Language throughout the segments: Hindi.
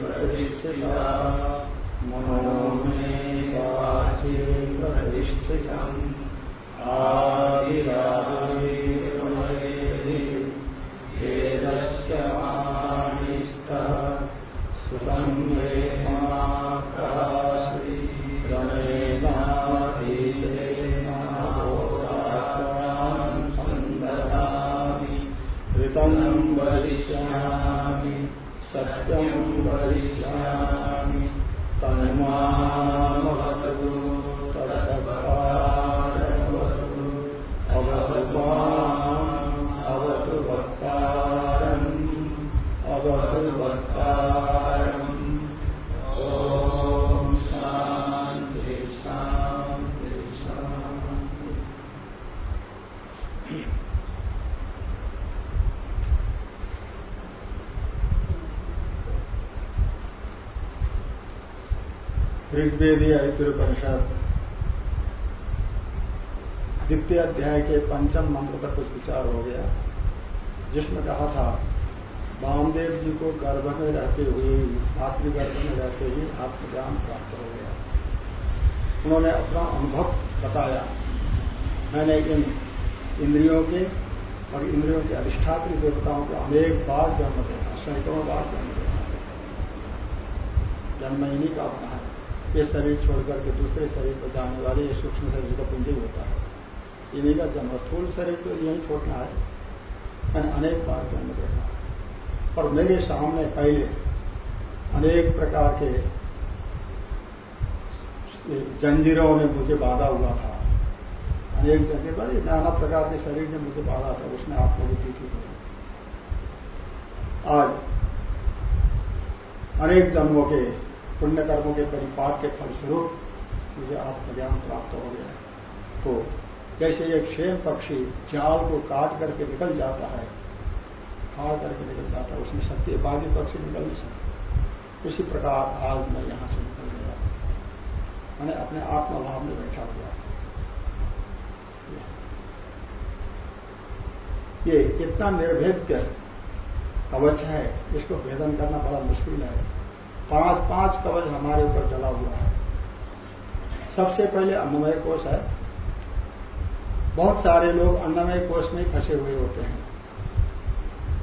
प्रतिष्ठिता मनो सत्यं वरिष्यामि ऋग्वेदी ऐतिरुपनिषद द्वितीय अध्याय के पंचम मंत्र पर कुछ विचार हो गया। जिसमें कहा था वामदेव जी को गर्भ में रहते हुए आत्मगर्भ में रहते ही आत्मज्ञान प्राप्त हो गया। उन्होंने अपना अनुभव बताया। मैंने इन इंद्रियों के और इंद्रियों के अधिष्ठात्री देवताओं को अनेक बार जन्म देना सैकड़ों बार जन्म देना जन्म इन्हीं का अपना ये शरीर छोड़कर के दूसरे शरीर पर जाने वाले ये सूक्ष्म शरीर का पुंज होता है। इन्हीं का जन्म स्थूल शरीर तो यही छोड़ना है मैंने अनेक बार जन्म देखा और मेरे सामने पहले अनेक प्रकार के जंजीरों ने मुझे बाधा हुआ था। अनेक जंजीर, बड़े नाना प्रकार के शरीर ने मुझे बाधा था उसमें आत्मबुद्धि थी। आज अनेक जन्मों के पुण्य कर्मों के परिपाक के फलस्वरूप मुझे आत्मज्ञान प्राप्त हो गया तो जैसे एक शेर पक्षी जाल को काट करके निकल जाता है, फाड़ करके निकल जाता है, उसमें शक्ति बाकी पक्षी निकल नहीं सकते। उसी प्रकार आज मैं यहाँ से निकल गया। मैंने अपने आत्मभाव में बैठा हुआ ये इतना निर्भेद्य कवच है, इसको भेदन करना बड़ा मुश्किल है। पाँच पाँच कवच हमारे ऊपर डला हुआ है। सबसे पहले अन्नमय कोष है। बहुत सारे लोग अन्नमय कोष में फंसे हुए होते हैं।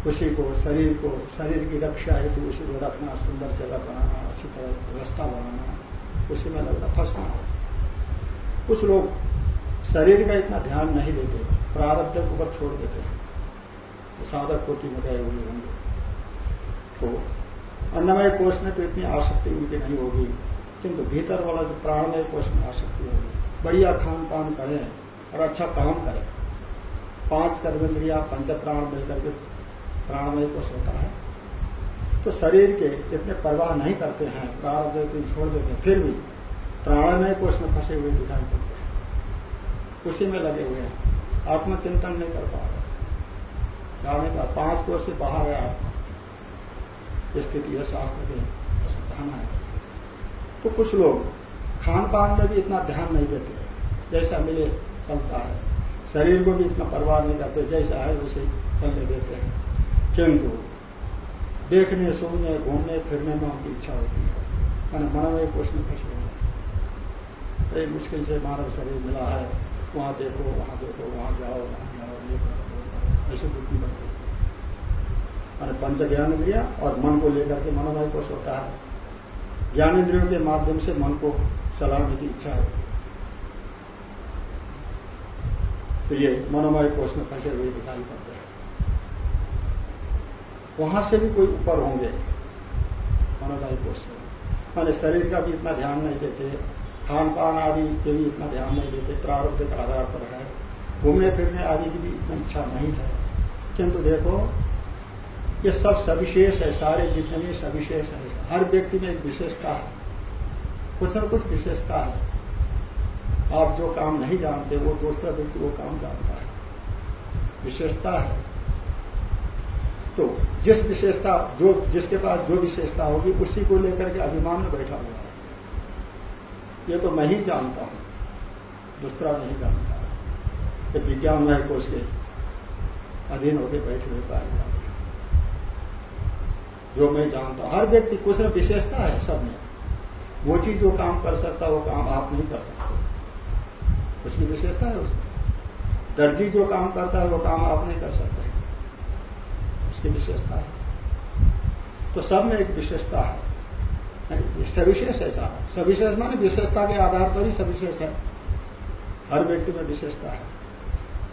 उसी को, शरीर को, शरीर की रक्षा हेतु उसी को रखना, सुंदर जगह बनाना, अच्छी तरह व्यवस्था बनाना, उसी में लगना, फंसना। हो कुछ लोग शरीर का इतना ध्यान नहीं देते, प्रारब्ध को ऊपर छोड़ देते हैं। तो साधक कोटि में गए हुए होंगे। तो अन्नमय कोष में तो इतनी आसक्ति उनकी नहीं होगी, किंतु भीतर वाला जो प्राणमय कोष में आसक्ति होगी। बढ़िया खान पान करें और अच्छा काम करें। पाँच कर्मेंद्रिया पंच प्राण मिलकर के प्राणमय कोष होता है। तो शरीर के इतने परवाह नहीं करते हैं प्रारब्ध दिन छोड़ देते हैं, फिर भी प्राणमय कोष में फंसे हुए दिखाई पड़ते हैं। उसी में लगे हुए हैं। आत्मचिंतन नहीं कर पा रहे। जाने का पाँच कोष से बाहर है आत्मा स्थिति है शास्त्र के कहना है। तो कुछ लोग खान पान में भी इतना ध्यान नहीं देते, जैसा मिले चलता है। शरीर को भी इतना परवाह नहीं करते, जैसा है वैसे चलने देते हैं। किंतु देखने, सुनने, घूमने, फिरने में उनकी इच्छा होती है। मैंने कोष में फंसे हुए कई मुश्किल से मानव शरीर मिला है, वहाँ देखो वहाँ देखो, वहाँ जाओ वहाँ जाओ, ये करो, ऐसी बुद्धि बनती है। मैंने पंच ज्ञान इंद्रिया और मन को लेकर के मनोमय कोष होता है। ज्ञान इंद्रियों के माध्यम से मन को चलाने की इच्छा है। तो ये मनोमय कोष में फंसे हुए दिखाई पड़ते हैं। वहाँ से भी कोई ऊपर होंगे मनोमय कोष से। माने शरीर का भी इतना ध्यान नहीं देते, खान पान आदि के भी इतना ध्यान नहीं देते, प्रारब्ध के आधार पर है। घूमने फिरने आदि की भी इतना इच्छा नहीं है। किंतु देखो ये सब सविशेष है, सारे जितने भी सविशेष है। हर व्यक्ति में एक विशेषता है। कुछ न कुछ विशेषता है। आप जो काम नहीं जानते, वो दूसरा व्यक्ति वो काम जानता है। विशेषता है। तो जिस विशेषता, जो जिसके पास जो विशेषता होगी, उसी को लेकर के अभिमान में बैठा हुआ है। ये तो मैं ही जानता हूँ। दूसरा नहीं जानता। ये विज्ञान में को उसके अधीन होकर बैठे हुए पाए जाते जो मैं जानता हर व्यक्ति कुछ न विशेषता है सब में। वो चीज़ जो काम कर सकता वो काम आप नहीं कर सकते। कुछ की विशेषता है उसमें। दर्जी जो काम करता है, वो काम आप नहीं कर सकते। उसकी विशेषता है। तो सब में एक विशेषता है। सविशेष ऐसा है सविशेष माने विशेषता के आधार पर ही सविशेष है। हर व्यक्ति में विशेषता है।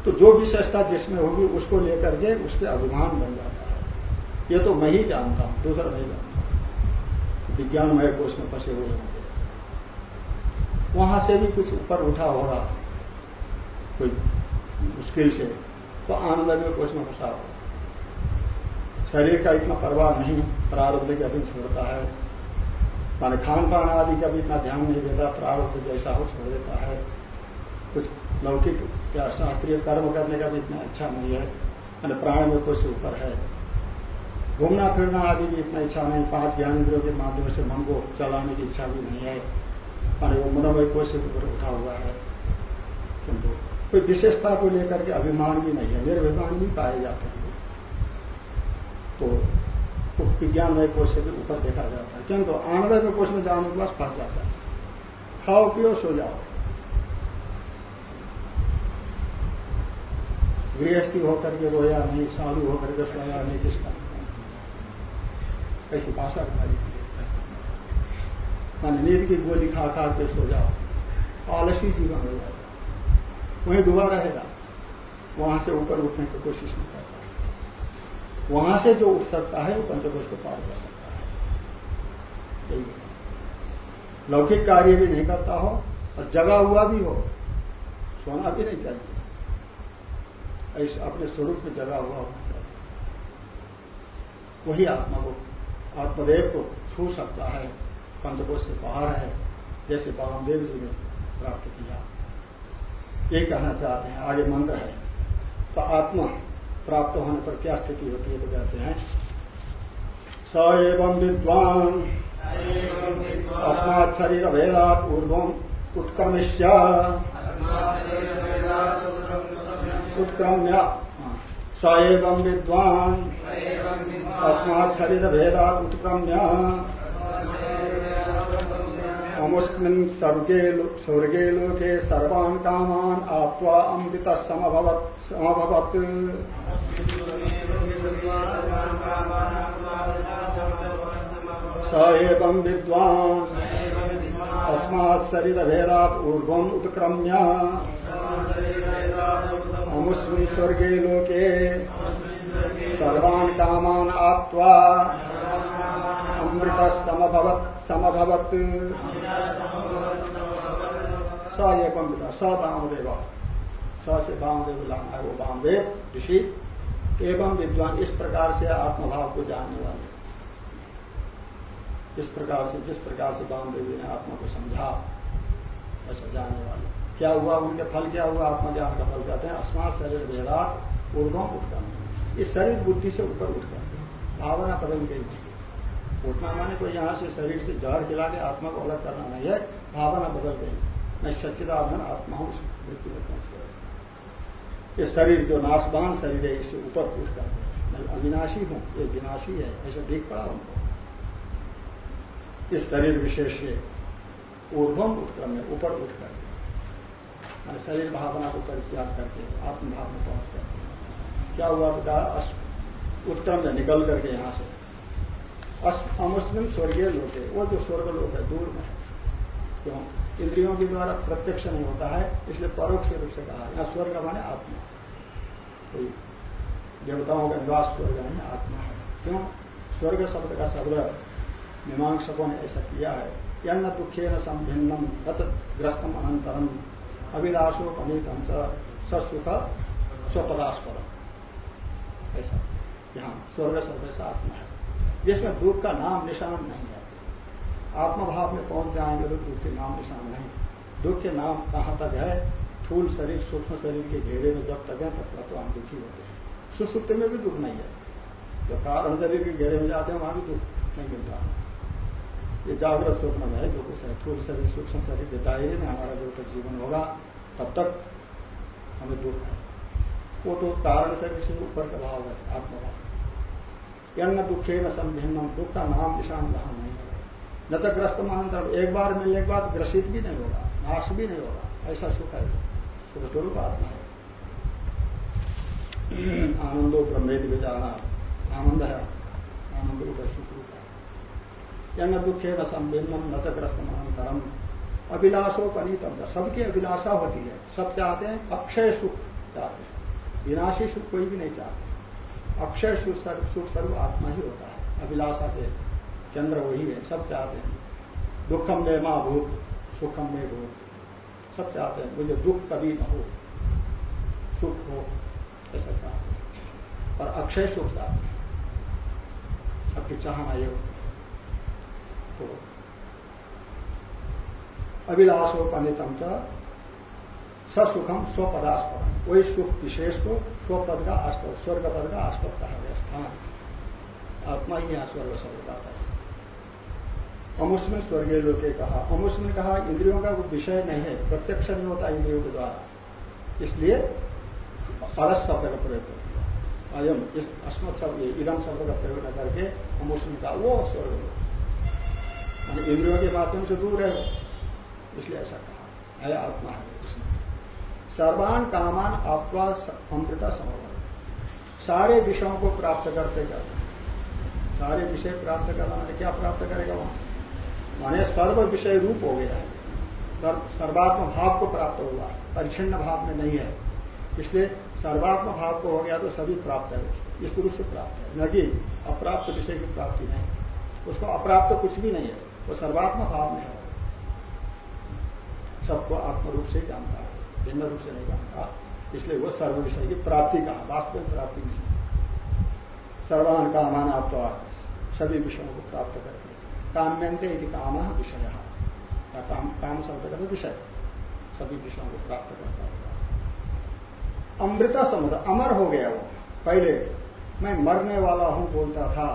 तो जो विशेषता जिसमें होगी, उसको लेकर के उसके अभिमान बन जाता है। ये तो मैं ही जानता हूँ, दूसरा नहीं जानता विज्ञानमय कोष में फंसे हुए होंगे वहाँ से भी कुछ ऊपर उठा होगा, कोई मुश्किल से तो आनंद कोष में फंसा होगा। शरीर का इतना परवाह नहीं, प्रारब्ध के अधीन छोड़ता है। माने खान पान आदि का भी इतना ध्यान नहीं देता, प्रारब्ध जैसा हो छोड़ देता है। कुछ लौकिक या शास्त्रीय कर्म करने का भी इतना अच्छा नहीं है। मैंने प्राण में कुछ ऊपर है। घूमना फिरना आदि भी इतना इच्छा नहीं, पाँच ज्ञानेन्द्रियों के माध्यम से मन को चलाने की इच्छा भी नहीं है। माने वो मनोमय कोष से ऊपर उठा हुआ है। किंतु कोई विशेषता को लेकर के अभिमान भी नहीं है निर्भिमान भी पाए जाते हैं। तो विज्ञानमय कोष भी ऊपर देखा जाता है। किंतु आनंदमय कोष में जाने के बाद फंस जाता है। खाओ, पियो, सो जाओ। गृहस्थी होकर के रोया नहीं, साधु होकर के सोया नहीं, किसका? ऐसी भाषा बनाई मान नींद की गोली खा खा के सो जाओ। आलसी जीवन हो। जाएगा वहीं डूबा रहेगा वहाँ से ऊपर उठने की कोशिश नहीं करता। वहाँ से जो उठ सकता है, वो पंचकोश को पार कर सकता है। लौकिक कार्य भी नहीं करता हो, और जगा हुआ भी हो, सोना भी नहीं चाहिए। ऐसे अपने स्वरूप में जगा हुआ होना चाहिए। वही आत्मा को आत्मदेव को छू सकता है। पंचकोश से बाहर है, जैसे बामदेव जी ने प्राप्त किया। ये कहना चाहते हैं, आगे मंत्र है तो आत्मा प्राप्त होने पर क्या स्थिति होती है तो कहते हैं, स एवं विद्वान। अस्मात् शरीर भेदा पूर्व उत्क्रमिष्य। उत्क्रम्य। स एवं विद्वान। अस्मात् शरीर भेदा उत्क्रम्य अमुस्मिन् स्वर्गे लोके सर्वान् कामान् आप्त्वा अमृत समभवत् स एवं विद्वान्। अस्मात् शरीरभेदात् ऊर्ध्वम् उत्क्रम्य अमुस्मिन् स्वर्गे लोके सर्वान् कामान् आप्त्वा अमृत समभवत्। स एकम स वामदेव स से वामदेव लाना है वो वामदेव ऋषि। एवं विद्वान इस प्रकार से आत्मभाव को जानने वाले। इस प्रकार से, जिस प्रकार से वामदेवी ने आत्मा को समझा, ऐसा जानने वाले। क्या हुआ? उनके फल क्या हुआ? आत्मज्ञान का फल कहते हैं अस्मात शरीर भेदा ऊर्धम उठकर इस शरीर बुद्धि से ऊपर उठ उठकर भावना बदल गई उठना माने कोई यहाँ से शरीर से जहर खिला के आत्मा को अलग करना नहीं है। भावना बदल गई। मैं सच्चिदानंद आत्मा हूँ मृत्यु में पहुँच गया। ये शरीर जो नाशवान शरीर है, इससे ऊपर उठ कर मैं अविनाशी हूँ, ये विनाशी है, ऐसा देख पड़ा उनको इस शरीर विशेष से ऊर्धम उत्क्रम में ऊपर उठ कर शरीर भावना को परित्याग करके आत्मभाव में पहुँच कर क्या हुआ? बता उत्क्रम में निकल करके यहाँ से। अमुस्लिम स्वर्गीय लोग है वो जो स्वर्ग लोग है, दूर में क्यों? इंद्रियों के द्वारा प्रत्यक्ष नहीं होता है, इसलिए परोक्ष रूप से कहा यहाँ स्वर्ग माने आत्मा। कोई देवताओं का निवास स्वर्ग नहीं आत्मा है। क्यों? स्वर्ग शब्द का शब्द मीमांसकों ने ऐसा किया है। यन्न दुखे न संभिन्नम ग्रस्तम अनंतरम अभिलाषो पनीतम सुख स्वपदास्पदम। ऐसा। यहाँ स्वर्ग शब्द से आत्मा है। जिसमें दुख का नाम निशान नहीं है। आत्मभाव में पहुँच जाएँगे तो दुख के नाम निशान नहीं। दुख के नाम कहाँ तक है? फूल शरीर, सूक्ष्म शरीर के घेरे में जब तक है, तब तक तो हम दुखी होते हैं। सुसुप्ति में भी दुख नहीं है। जो कारण शरीर के घेरे में जाते हैं, वहाँ भी दुख नहीं मिलता। ये जागृत स्वप्न में है, जो कुछ है। थूल शरीर, सूक्ष्म शरीर के दायरे में हमारा जब तक जीवन होगा, तब तक हमें दुख है। वो तो कारण से ऊपर का भाव है, आत्मभाव। यंग दुखे न संभिन्नम दुख का नाम निशान जहाँ नहीं है। न तो ग्रस्त महानतर एक बार मिलने के बाद ग्रसित भी नहीं होगा, नाश भी नहीं होगा, ऐसा सुख है, सुख स्वरूप आत्मा है। आनंदो ब्रह्मेद में जाना, आनंद है, आनंद रूप सुख रूप है। यंग दुखे न संभिन्नम, न तो ग्रस्त महानतरम अभिलाषोपनीतम सबकी अभिलाषा होती है, सब चाहते हैं, अक्षय सुख चाहते हैं। विनाशी सुख कोई भी नहीं चाहते। अक्षय सुख सर्व आत्मा ही होता है। अभिलाषा के केंद्र वही है, सब चाहते हैं। दुखम में माँ भूत, सुखम में भूत, सब चाहते हैं। मुझे दुख कभी न हो, सुख हो, ऐसा चाहते हैं। और अक्षय सुख चाहते हैं। सबकी चाहना ये तो अभिलाषोपनितम ससुखम स्वपदास्पद वही सुख विशेष को स्वपद का आस्पद स्वर्ग पद का आस्पद कहा गया स्थान। आत्मा ही यहाँ स्वर्ग शब्द का है। अमुष में स्वर्गीय लोग कहा अमुष में कहा, इंद्रियों का विषय नहीं है, प्रत्यक्ष नहीं होता इंद्रियों के द्वारा। इसलिए अलस शब्द का प्रयोग कर दिया अयम, इस अस्मत शब्द इदम शब्द का प्रयोग न करके अमुष में कहा, वो स्वर्ग लोग। इंद्रियों के माध्यम से दूर है इसलिए ऐसा कहा। है आत्मा है उसमें। सर्वान कामान आपका अमृता समर्पण। सारे विषयों को प्राप्त करते करते सारे विषय प्राप्त करना मैंने क्या प्राप्त करेगा वहाँ माने सर्व विषय रूप हो गया है। सर्वात्म भाव को प्राप्त हुआ परिच्छिन्न भाव में नहीं है। इसलिए सर्वात्म भाव को हो गया तो सभी प्राप्त है। इस रूप से प्राप्त है। न कि अप्राप्त विषय की प्राप्ति नहीं। उसको अप्राप्त कुछ भी नहीं है। वो सर्वात्म भाव में है। सबको आत्म रूप से जानता है। भिन्न रूप से नहीं जानता इसलिए वह सर्व विषय की प्राप्ति कहा वास्तविक प्राप्ति नहीं सर्वान कामान आप तो सभी विषयों को प्राप्त करके। काम्यंत यदि काम विषय। काम काम शब्द का विषय। सभी विषयों को प्राप्त करता होगा अमृता समुद्र, अमर हो गया वो। पहले मैं मरने वाला हूँ बोलता था,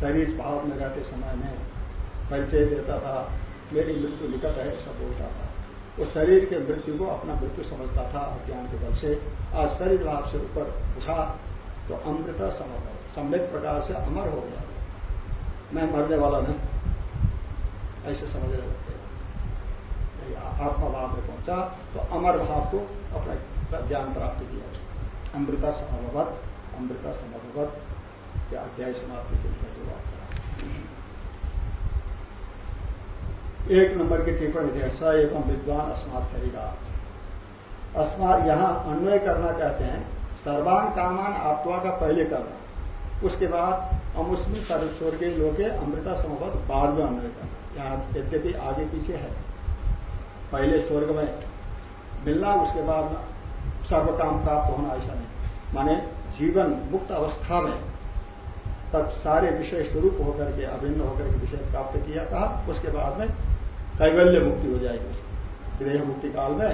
शरीर भाव में रहते समय में। परिचय देता था, मेरी मृत्यु निकट है, ऐसा बोलता था। वो शरीर के मृत्यु को अपना मृत्यु समझता था अज्ञान के बल से। आज शरीर भाव से ऊपर उठा तो अमृत समझ सम्यक प्रकार से अमर हो गया। मैं मरने वाला नहीं। ऐसे समझने लगते आत्मा भाव में पहुँचा तो अमर भाव को अपना ज्ञान प्राप्त किया। अमृता समभवत अमृता समभवत या अध्याय समाप्ति के लिए जो बात एक नंबर की टिप्पणी थे स एवं विद्वान अस्मात शरीर अस्मात यहाँ अन्वय करना कहते हैं, सर्वान कामान आत्मा का पहले करना। उसके बाद हम उसमें स्वर्गीय लोगे अमृता समभत बाद में अन्वय करना। यहाँ यद्यपि आगे पीछे है, पहले स्वर्ग में मिलना, उसके बाद सर्व काम प्राप्त होना, ऐसा नहीं। माने जीवन मुक्त अवस्था में तब सारे विषय स्वरूप होकर के, अभिन्न होकर के विषय प्राप्त किया था, उसके बाद में कैवल्य मुक्ति हो जाएगी। देह मुक्ति काल में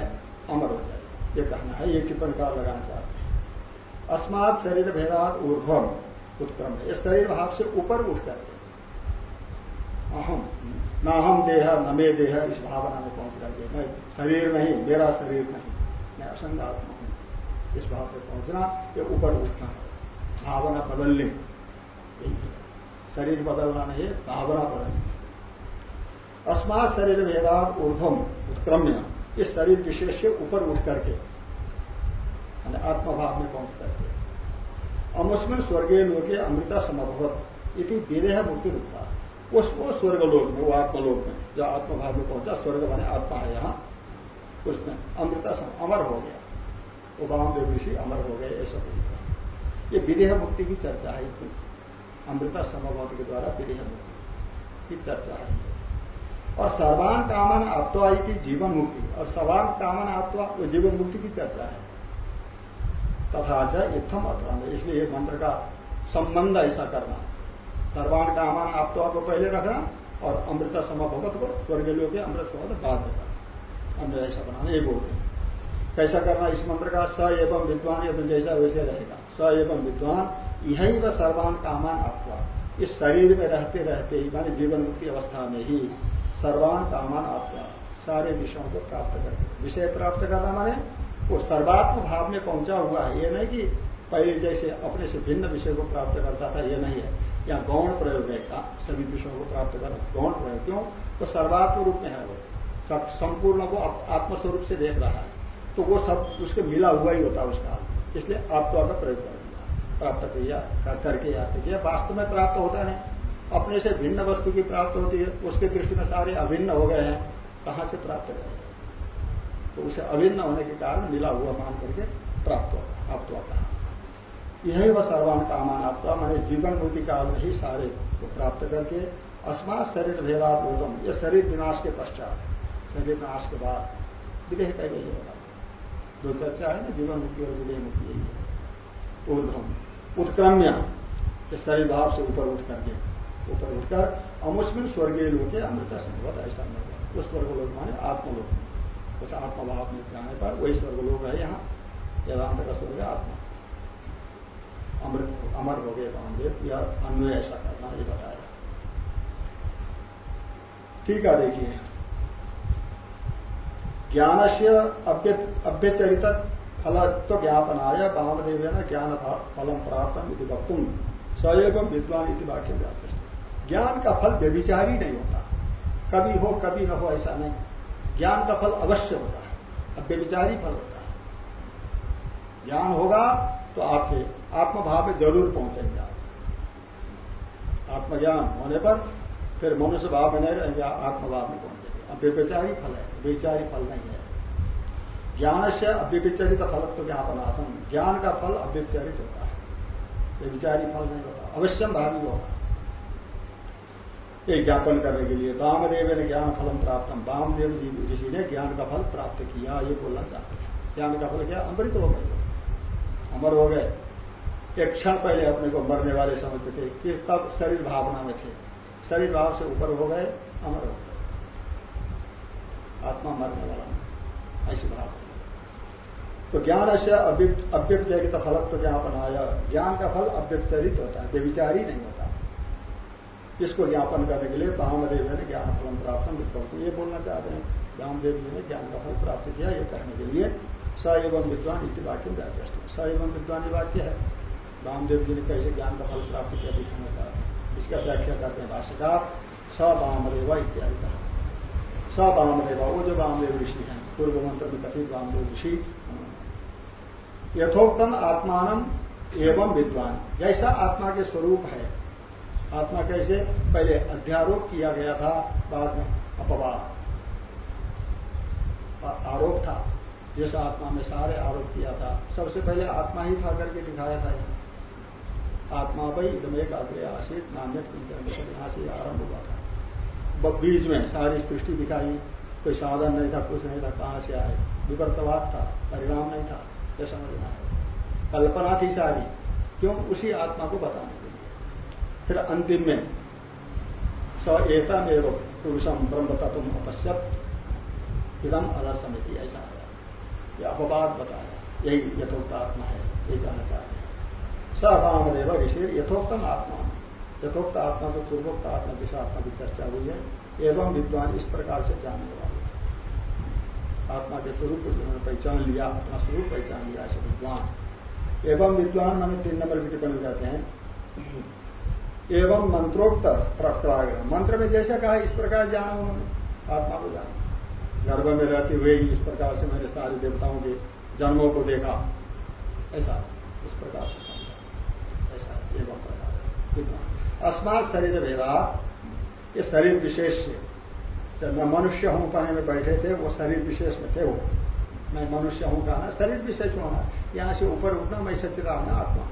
अमर हो जाएगी। ये कहना है, ये टिप्पण काल लगाना चाहते हैं। अस्मात शरीर भेदात ऊर्धम उत्क्रम है। इस शरीर भाव से ऊपर उठ करके। अहम, न हम देह, न मे देह, इस भावना में पहुँच करके। मैं शरीर नहीं, मेरा शरीर नहीं। मैं असंग आत्मा हूँ। इस भाव पर पहुँचना, ये ऊपर उठना है। भावना बदलने। शरीर बदलना नहीं है, भावना बदलनी अस्मात शरीर वेदात ऊर्धम उत्क्रम्य, इस शरीर विशेष से ऊपर उठ करके आत्मभाव में पहुँच करके। अमुस्मिन स्वर्गीय लोके अमृता समभवत, इति विदेह मुक्ति उस वो स्वर्ग लोक में, वो आत्मलोक में, जो आत्मभाव में पहुँचा, स्वर्ग बने आत्मा है यहाँ। उसमें अमृता सम, अमर हो गया। वो देव ऋषि अमर हो गए, ऐसा बोलता ये विदेह मुक्ति की चर्चा है अमृता समभवत के द्वारा विदेह मुक्ति की चर्चा है। और सर्वान कामन आत्वा की जीवन मुक्ति और सर्वान कामन आत्मा वो जीवन मुक्ति की चर्चा है। तथा च इत्थम अर्थम इसलिए ये मंत्र का संबंध ऐसा करना। सर्वान कामान आत्वा को पहले रखना और अमृत समभवत को स्वर्गीय लोग अमृत समत बाद करना अमृत ऐसा बनाना, ये बोलते कैसा करना इस मंत्र का? स एवं विद्वान यदि जैसा वैसे रहेगा। स एवं विद्वान यही व सर्वान कामान आत्मा इस शरीर में रहते रहते ही, मानी जीवन मुक्ति अवस्था में ही सर्वान कामान आत्मा सारे विषयों को प्राप्त करके विषय प्राप्त करना माने वो सर्वात्म भाव में पहुँचा हुआ है। ये नहीं कि पहले जैसे अपने से भिन्न विषय को प्राप्त करता था, ये नहीं है। या गौण प्रयोग है का, सभी विषयों को प्राप्त कर गौण प्रयोग। क्यों? तो सर्वात्म रूप में है वो। संपूर्ण को आत्मस्वरूप से देख रहा है। तो वो सब उसके मिला हुआ ही होता है उसका। इसलिए आप आपको का प्रयोग कर प्राप्त किया करके याद किया। वास्तव में प्राप्त होता नहीं। अपने से भिन्न वस्तु की प्राप्त होती है, उसके दृष्टि में सारे अभिन्न हो गए हैं, कहाँ से प्राप्त करेंगे तो उसे अभिन्न होने के कारण मिला हुआ मान करके प्राप्त होता आप तो आता यही वह सर्वान कामान आपका मैंने जीवन मुक्ति काल में ही सारे को प्राप्त करके अस्मात शरीर ऊर्धम यह शरीर विनाश के पश्चात शरीर विनाश के बाद विदेह कह गई होगा। जो चर्चा है ना, जीवन मुक्ति और विदेह मुक्ति यही है। ऊर्धम उत्क्रम्य शरीर भाव से ऊपर उठ करके ऊपर उठकर अमुस्मिन स्वर्गीय लोग के अमृत संभवत ऐसा नहीं उस स्वर्ग लोग माने आत्मलोक। उस आत्मभाव में जाने पर वही स्वर्ग लोग है यहाँ। वेदांत का स्वर्ग आत्मा। अमृत अमर हो गए कामदेव या अन्वय ऐसा करना ये बताया। ठीक है, देखिए। ज्ञान से अभ्यचरित फलत्व ज्ञापनाय वामदेव ज्ञान फलम प्राप्त वक्तुम सएवं विद्वान वाक्य व्यापृष्ट ज्ञान का फल व्यभिचारी नहीं होता। कभी हो, कभी न हो, ऐसा नहीं। ज्ञान का फल अवश्य होता है, अब व्यभिचारी फल होता है। ज्ञान होगा तो आपके आत्मभाव में ज़रूर पहुँचेंगे आप। आत्मज्ञान होने पर फिर मनुष्य भाव में नहीं रहेंगे, आत्मभाव में पहुँचेंगे। अब व्यविचारी फल है विचारी फल नहीं है। ज्ञान से अव्यविचरित फल तो ज्ञापनाथम ज्ञान का फल अव्यविचारित होता है। व्यविचारी फल नहीं होता अवश्यम भावी होगा। एक ज्ञापन करने के लिए वामदेव ने ज्ञान फलम प्राप्त हम वामदेव जी ऋषि ने ज्ञान का फल प्राप्त किया, ये बोलना चाहते ज्ञान का फल क्या? अमृत हो गए अमर हो गए। एक क्षण पहले अपने को मरने वाले समझते थे कि तब शरीर भावना में थे। शरीर भाव से ऊपर हो गए, अमर हो गए। आत्मा मरने वाला ऐसी भाव तो ज्ञान से अव्यपचरित फलत्व ज्ञापन आया ज्ञान का फल अव्यपचरित होता है, व्यविचारी नहीं होता। इसको ज्ञापन करने के लिए वामदेव ने ज्ञान फल प्राप्त ये बोलना चाहते हैं। रामदेव जी ने ज्ञान का फल प्राप्त किया ये कहने के लिए। स एवं विद्वान इति वाक्य स एवं विद्वान ये वाक्य है। रामदेव जी ने कैसे ज्ञान का फल प्राप्त किया दिखाने का इसका व्याख्या करते हैं भाष्यकार। स वामदेवा इत्यादि कहा स वामदेवा वो जो वामदेव ऋषि हैं, पूर्व मंत्र में कथित वामदेव ऋषि। यथोक्तम आत्मान एवं विद्वान। जैसा आत्मा के स्वरूप है आत्मा कैसे? पहले अध्यारोप किया गया था, बाद में अपवाद। आरोप था, जिस आत्मा में सारे आरोप किया था। सबसे पहले आत्मा ही था करके दिखाया था आत्मा भाई इदमेक अग्रे आशित नान्य यहाँ से आरंभ हुआ था। बीच में सारी सृष्टि दिखाई, कोई साधन नहीं था, कुछ नहीं था, कहाँ से आए? विवर्तवाद था, परिणाम नहीं था, यह समझना है। कल्पना थी सारी, क्यों? उसी आत्मा को बताने। फिर अंतिम में स एतम एवं पुरुषम ब्रह्म तत्व अपश्यत। इदम समिति ऐसा है। यह अपवाद बताया। यही यथोक्त आत्मा है, यही कहना चाहते हैं सकामदेव ऋषि यथोक्तम आत्मा। यथोक्त आत्मा तो पूर्वोक्त आत्मा जिस आत्मा की चर्चा हुई है, एवं विद्वान इस प्रकार से जानने वाले आत्मा के स्वरूप को जिन्होंने पहचान लिया, अपना स्वरूप पहचान लिया, ऐसे विद्वान। एवं विद्वान मैंने तीन नंबर की टिप्पणी कहते हैं। एवं मंत्रोक्त प्रक्राग्रह मंत्र में जैसा कहा, इस प्रकार जाना उन्होंने। आत्मा को जाना। गर्भ में रहते हुए ही इस प्रकार से मैंने सारे देवताओं के जन्मों को देखा। ऐसा इस प्रकार से ऐसा एवं प्रकार अस्मात शरीर भेदा। ये शरीर विशेष से जब मैं मनुष्य हूँ कहने में बैठे थे, वो शरीर विशेष में थे वो। मैं मनुष्य हूँ कहना शरीर विशेष होना। यहाँ से ऊपर उठना, मैं सच्चिदान आत्मा।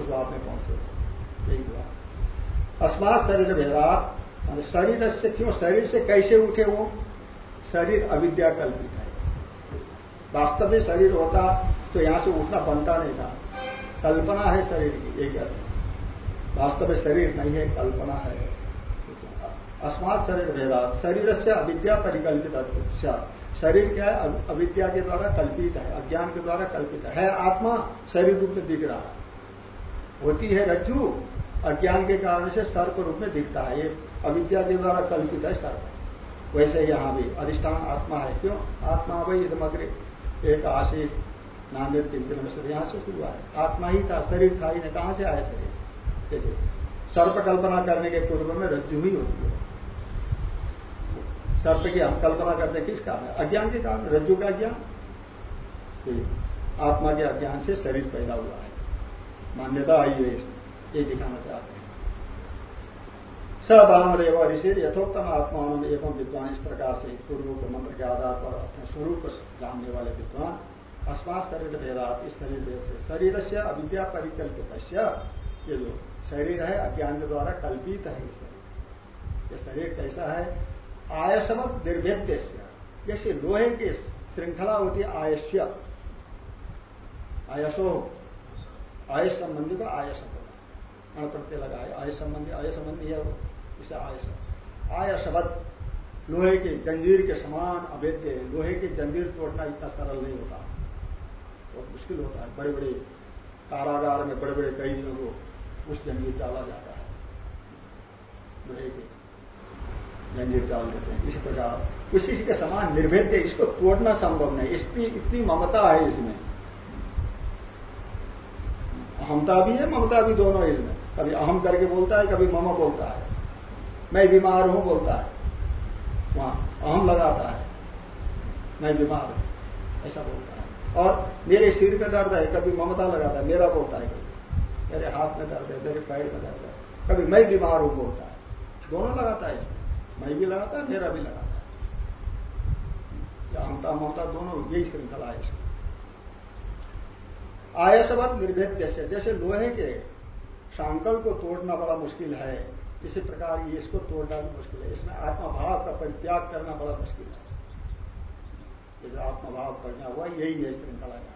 उस बात में पहुँचे यही हुआ अस्मात शरीर भेदात। शरीर से क्यों? शरीर से कैसे उठे वो? शरीर अविद्या कल्पित है। वास्तव में शरीर होता तो यहाँ से उठना बनता नहीं था। कल्पना है शरीर की एक वास्तव में शरीर नहीं है कल्पना है। अस्मात शरीर भेदा शरीर से अविद्या परिकल्पित शरीर क्या है? अविद्या के द्वारा कल्पित है अज्ञान के द्वारा कल्पित है, आत्मा शरीर रूप में दिख रहा होती है रज्जु अज्ञान के कारण से सर्प रूप में दिखता है। ये अविद्या के द्वारा कल्पित है सर्प। वैसे यहाँ भी अधिष्ठान आत्मा है। क्यों? आत्मा वही इधमग्रे एक आशीष, नान्य तीन किलोमीटर यहाँ से शुरू है। आत्मा ही था, शरीर था ही कहाँ से आया शरीर? जैसे सर्प कल्पना करने के पूर्व में रज्जु ही होती है। सर्प की हम कल्पना करते किस कारण? अज्ञान के कारण, रज्जु का ज्ञान। तो आत्मा के अज्ञान से शरीर पैदा हुआ है। मान्यता आई है ये दिखाना चाहते हैं। सबान रेव ऋषि यथोक्तम आत्मान एवं विद्वान इस प्रकार से पूर्वोक्त मंत्र के आधार पर अपने स्वरूप को जानने वाले विद्वान अस्मात शरीर भेदात इस शरीर भेद से शरीर से अविद्या परिकल्पित ये जो शरीर है, अज्ञान के द्वारा कल्पित है ये शरीर ये शरीर कैसा है? आयसवत निर्भेद्य जैसे लोहे की श्रृंखला होती है, आयस्य। आयसो, आयस संबंधी का आयस अण प्रत्यय लगा है आयस संबंधी, आय संबंधी है वो, इसे आयस शब्द, लोहे के जंजीर के समान अभेद्य लोहे की जंजीर तोड़ना इतना सरल नहीं होता। बहुत मुश्किल होता है। बड़े बड़े कारागार में बड़े बड़े कैदियों को उस जंजीर डाला जाता है। लोहे के जंजीर डाल देते हैं। इसी प्रकार, उसी के समान निर्भेद है इसको तोड़ना संभव नहीं। इसकी इतनी ममता है इसमें। अहमता भी है, ममता भी दोनों है इसमें। कभी अहम करके बोलता है, कभी मम बोलता है। मैं बीमार हूँ बोलता है। वहाँ अहम लगाता है। मैं बीमार हूँ, ऐसा बोलता है। और मेरे सिर में दर्द है, कभी ममता लगाता है, मेरा बोलता है कभी। मेरे हाथ में दर्द है, मेरे पैर में दर्द है। कभी मैं बीमार हूँ बोलता है। दोनों लगाता है। मैं भी लगाता है मेरा भी लगाता है। या हमता ममता दोनों, यही श्रृंखला है इसमें। आयसवत निर्भेद जैसे जैसे लोहे के सांकल को तोड़ना बड़ा मुश्किल है। इसी प्रकार इसको तोड़ना भी मुश्किल है। इसमें आत्मभाव का परित्याग करना बड़ा मुश्किल है। ये जो आत्मभाव करना हुआ यही है श्रृंखला का।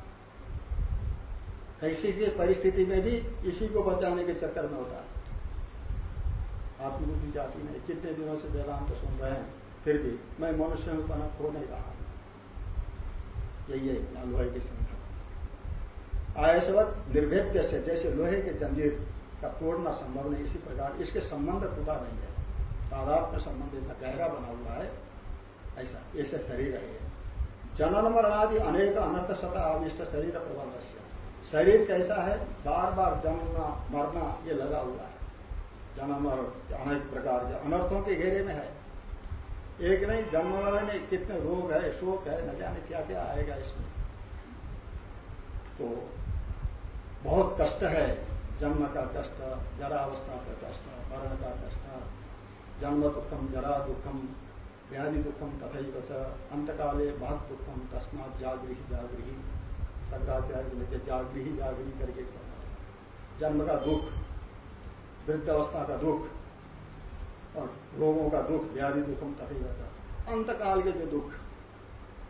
ऐसी की परिस्थिति में भी इसी को बचाने के चक्कर में होता है। आत्मबुद्धि जाती नहीं। कितने दिनों से वेदांत तो सुन रहे हैं, फिर भी मैं मनुष्य में बना खो नहीं रहा। यही है लोहे की श्रृंखला। आयसवत निर्भेद्य से, जैसे लोहे के जंजीर। का तोड़ना संभव नहीं, इसी प्रकार इसके संबंध टूटा नहीं है तादात्म्य संबंध इतना गहरा बना हुआ है, ऐसा, ऐसे शरीर है। जनन मरणादि अनेक अनर्थ सता आविष्ट शरीर प्रबंध शरीर कैसा है? बार बार जन्मना मरना, ये लगा हुआ है। जन्म और अनेक प्रकार के अनर्थों के घेरे में है। एक नहीं जन्म वाले कितने रोग है, शोक है, न जाने क्या क्या आएगा इसमें। तो बहुत कष्ट है जन्म का कष्ट जरा अवस्था का कष्ट मरण का कष्ट जन्म दुखम जरा दुखम व्याधि दुखम तथा च अंतकाले महत दुखम तस्मात जागृही जागृही। शंकराचार्य ने जागृही जागृही करके जन्म का दुख वृद्ध अवस्था का दुख, और रोगों का दुख व्याधि दुखम तथा च। अंतकाल के जो दुख,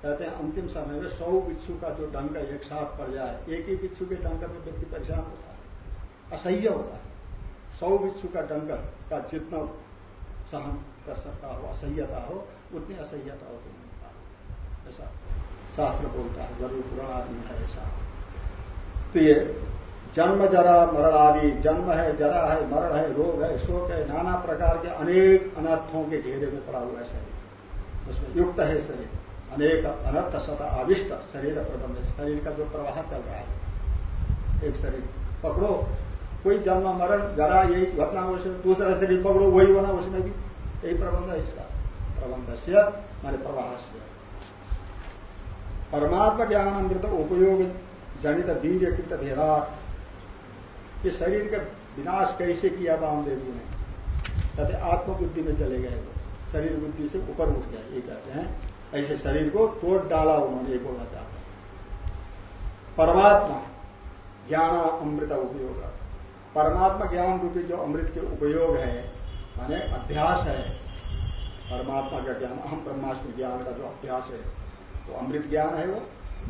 कहते हैं, अंतिम समय में सौ बिच्छू का जो डंक एक साथ पड़ जाए, एक ही बिच्छू के डंक में व्यक्ति परेशान होता असह्य होता है। सौ विश्व का डंक का जितना सहन कर सकता हो, असह्यता हो, उतनी असह्यता हो तो ऐसा शास्त्र बोलता है गरुड़ पुराण आदि है ऐसा। तो ये जन्म जरा मरण आदि, जन्म है, जरा है, मरण है, रोग है, शोक है, नाना प्रकार के अनेक अनर्थों के घेरे में पड़ा हुआ है शरीर। उसमें युक्त है शरीर। अनेक अनर्थ सता आविष्ट शरीर प्रबंध, शरीर का जो प्रवाह चल रहा है, एक शरीर पकड़ो कोई जन्म, मरण, जरा, यही घटना हो उसमें दूसरा शरीर पकड़ो, वही बना उसमें भी। यही प्रबंध है इसका। प्रबंध से माने प्रवाह से। परमात्मा ज्ञान अमृत उपयोग जनित वीर कृत भेदा। ये शरीर का विनाश कैसे किया वामदेव ने? कहते आत्मबुद्धि में चले गए वो। शरीर बुद्धि से ऊपर उठ गए, ये कहते हैं। ऐसे शरीर को तोड़ डाला उन्होंने, ये बोलना चाहते परमात्मा ज्ञान अमृत उपयोग परमात्मा ज्ञान रूपी जो अमृत के उपयोग है, माने अभ्यास है, परमात्मा का ज्ञान, अहम ब्रह्मास्म ज्ञान का जो अभ्यास है तो अमृत ज्ञान है वो,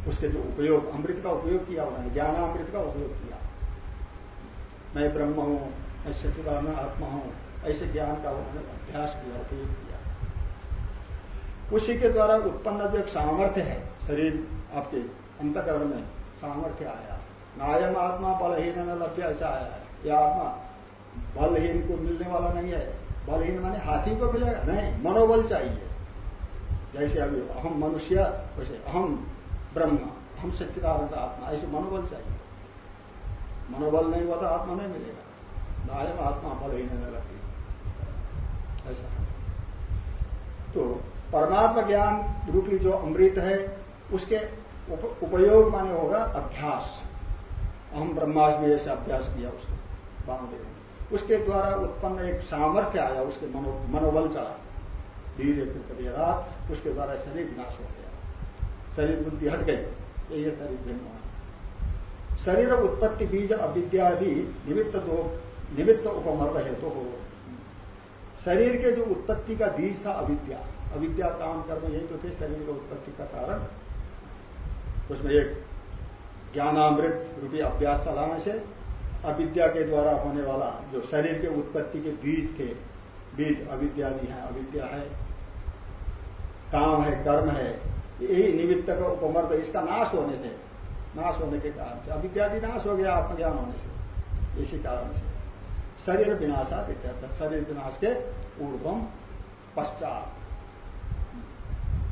उसके जो उपयोग, अमृत का उपयोग किया उन्होंने ज्ञान अमृत का उपयोग किया। मैं ब्रह्म हूँ, मैं सचिदान आत्मा हूँ, ऐसे ज्ञान का उन्होंने अभ्यास किया, उपयोग किया। उसी के द्वारा उत्पन्न जो सामर्थ्य है, शरीर आपके अंतकरण में सामर्थ्य आया। नायम आत्मा बलहीन न लभ्य ऐसा आया है। यह आत्मा? बलहीन को मिलने वाला नहीं है। बलहीन माने हाथी को मिलेगा? नहीं मनोबल चाहिए। जैसे अभी अहम मनुष्य वैसे अहम ब्रह्म हम सच्चिदानंद आत्मा ऐसे मनोबल चाहिए। मनोबल नहीं हुआ तो आत्मा नहीं मिलेगा। नायम आत्मा बलहीन ही नहीं लगती ऐसा। तो परमात्मा ज्ञान रूपी जो अमृत है उसके उप, उपयोग माने होगा अभ्यास। हम ब्रह्माष्टमी से अभ्यास किया उसको बामदेव उसके द्वारा उत्पन्न एक सामर्थ्य आया उसके मनो, मनोबल चला। धीरे कृपया उसके द्वारा शरीर विनाश हो गया। शरीर बुद्धि हट गई ये शरीर भिन्न हुआ शरीर उत्पत्ति बीज अविद्यादि निमित्त दो निमित्त उपमर्द हेतु तो हो। शरीर के जो उत्पत्ति का बीज था अविद्या अविद्या काम कर्म यही तो थे शरीर का उत्पत्ति का कारण। उसमें एक ज्ञानामृत रूपी अभ्यास चलाने से अविद्या के द्वारा होने वाला जो शरीर के उत्पत्ति के बीज थे बीज अविद्यादि है, अविद्या है। काम है, कर्म है, यही निमित्त का उपमर्द इसका नाश होने से, नाश होने के कारण से अविद्यादि नाश हो गया, आत्मज्ञान होने से, इसी कारण से। शरीर विनाशा इत्यर्थ, शरीर विनाश के ऊर्धम पश्चात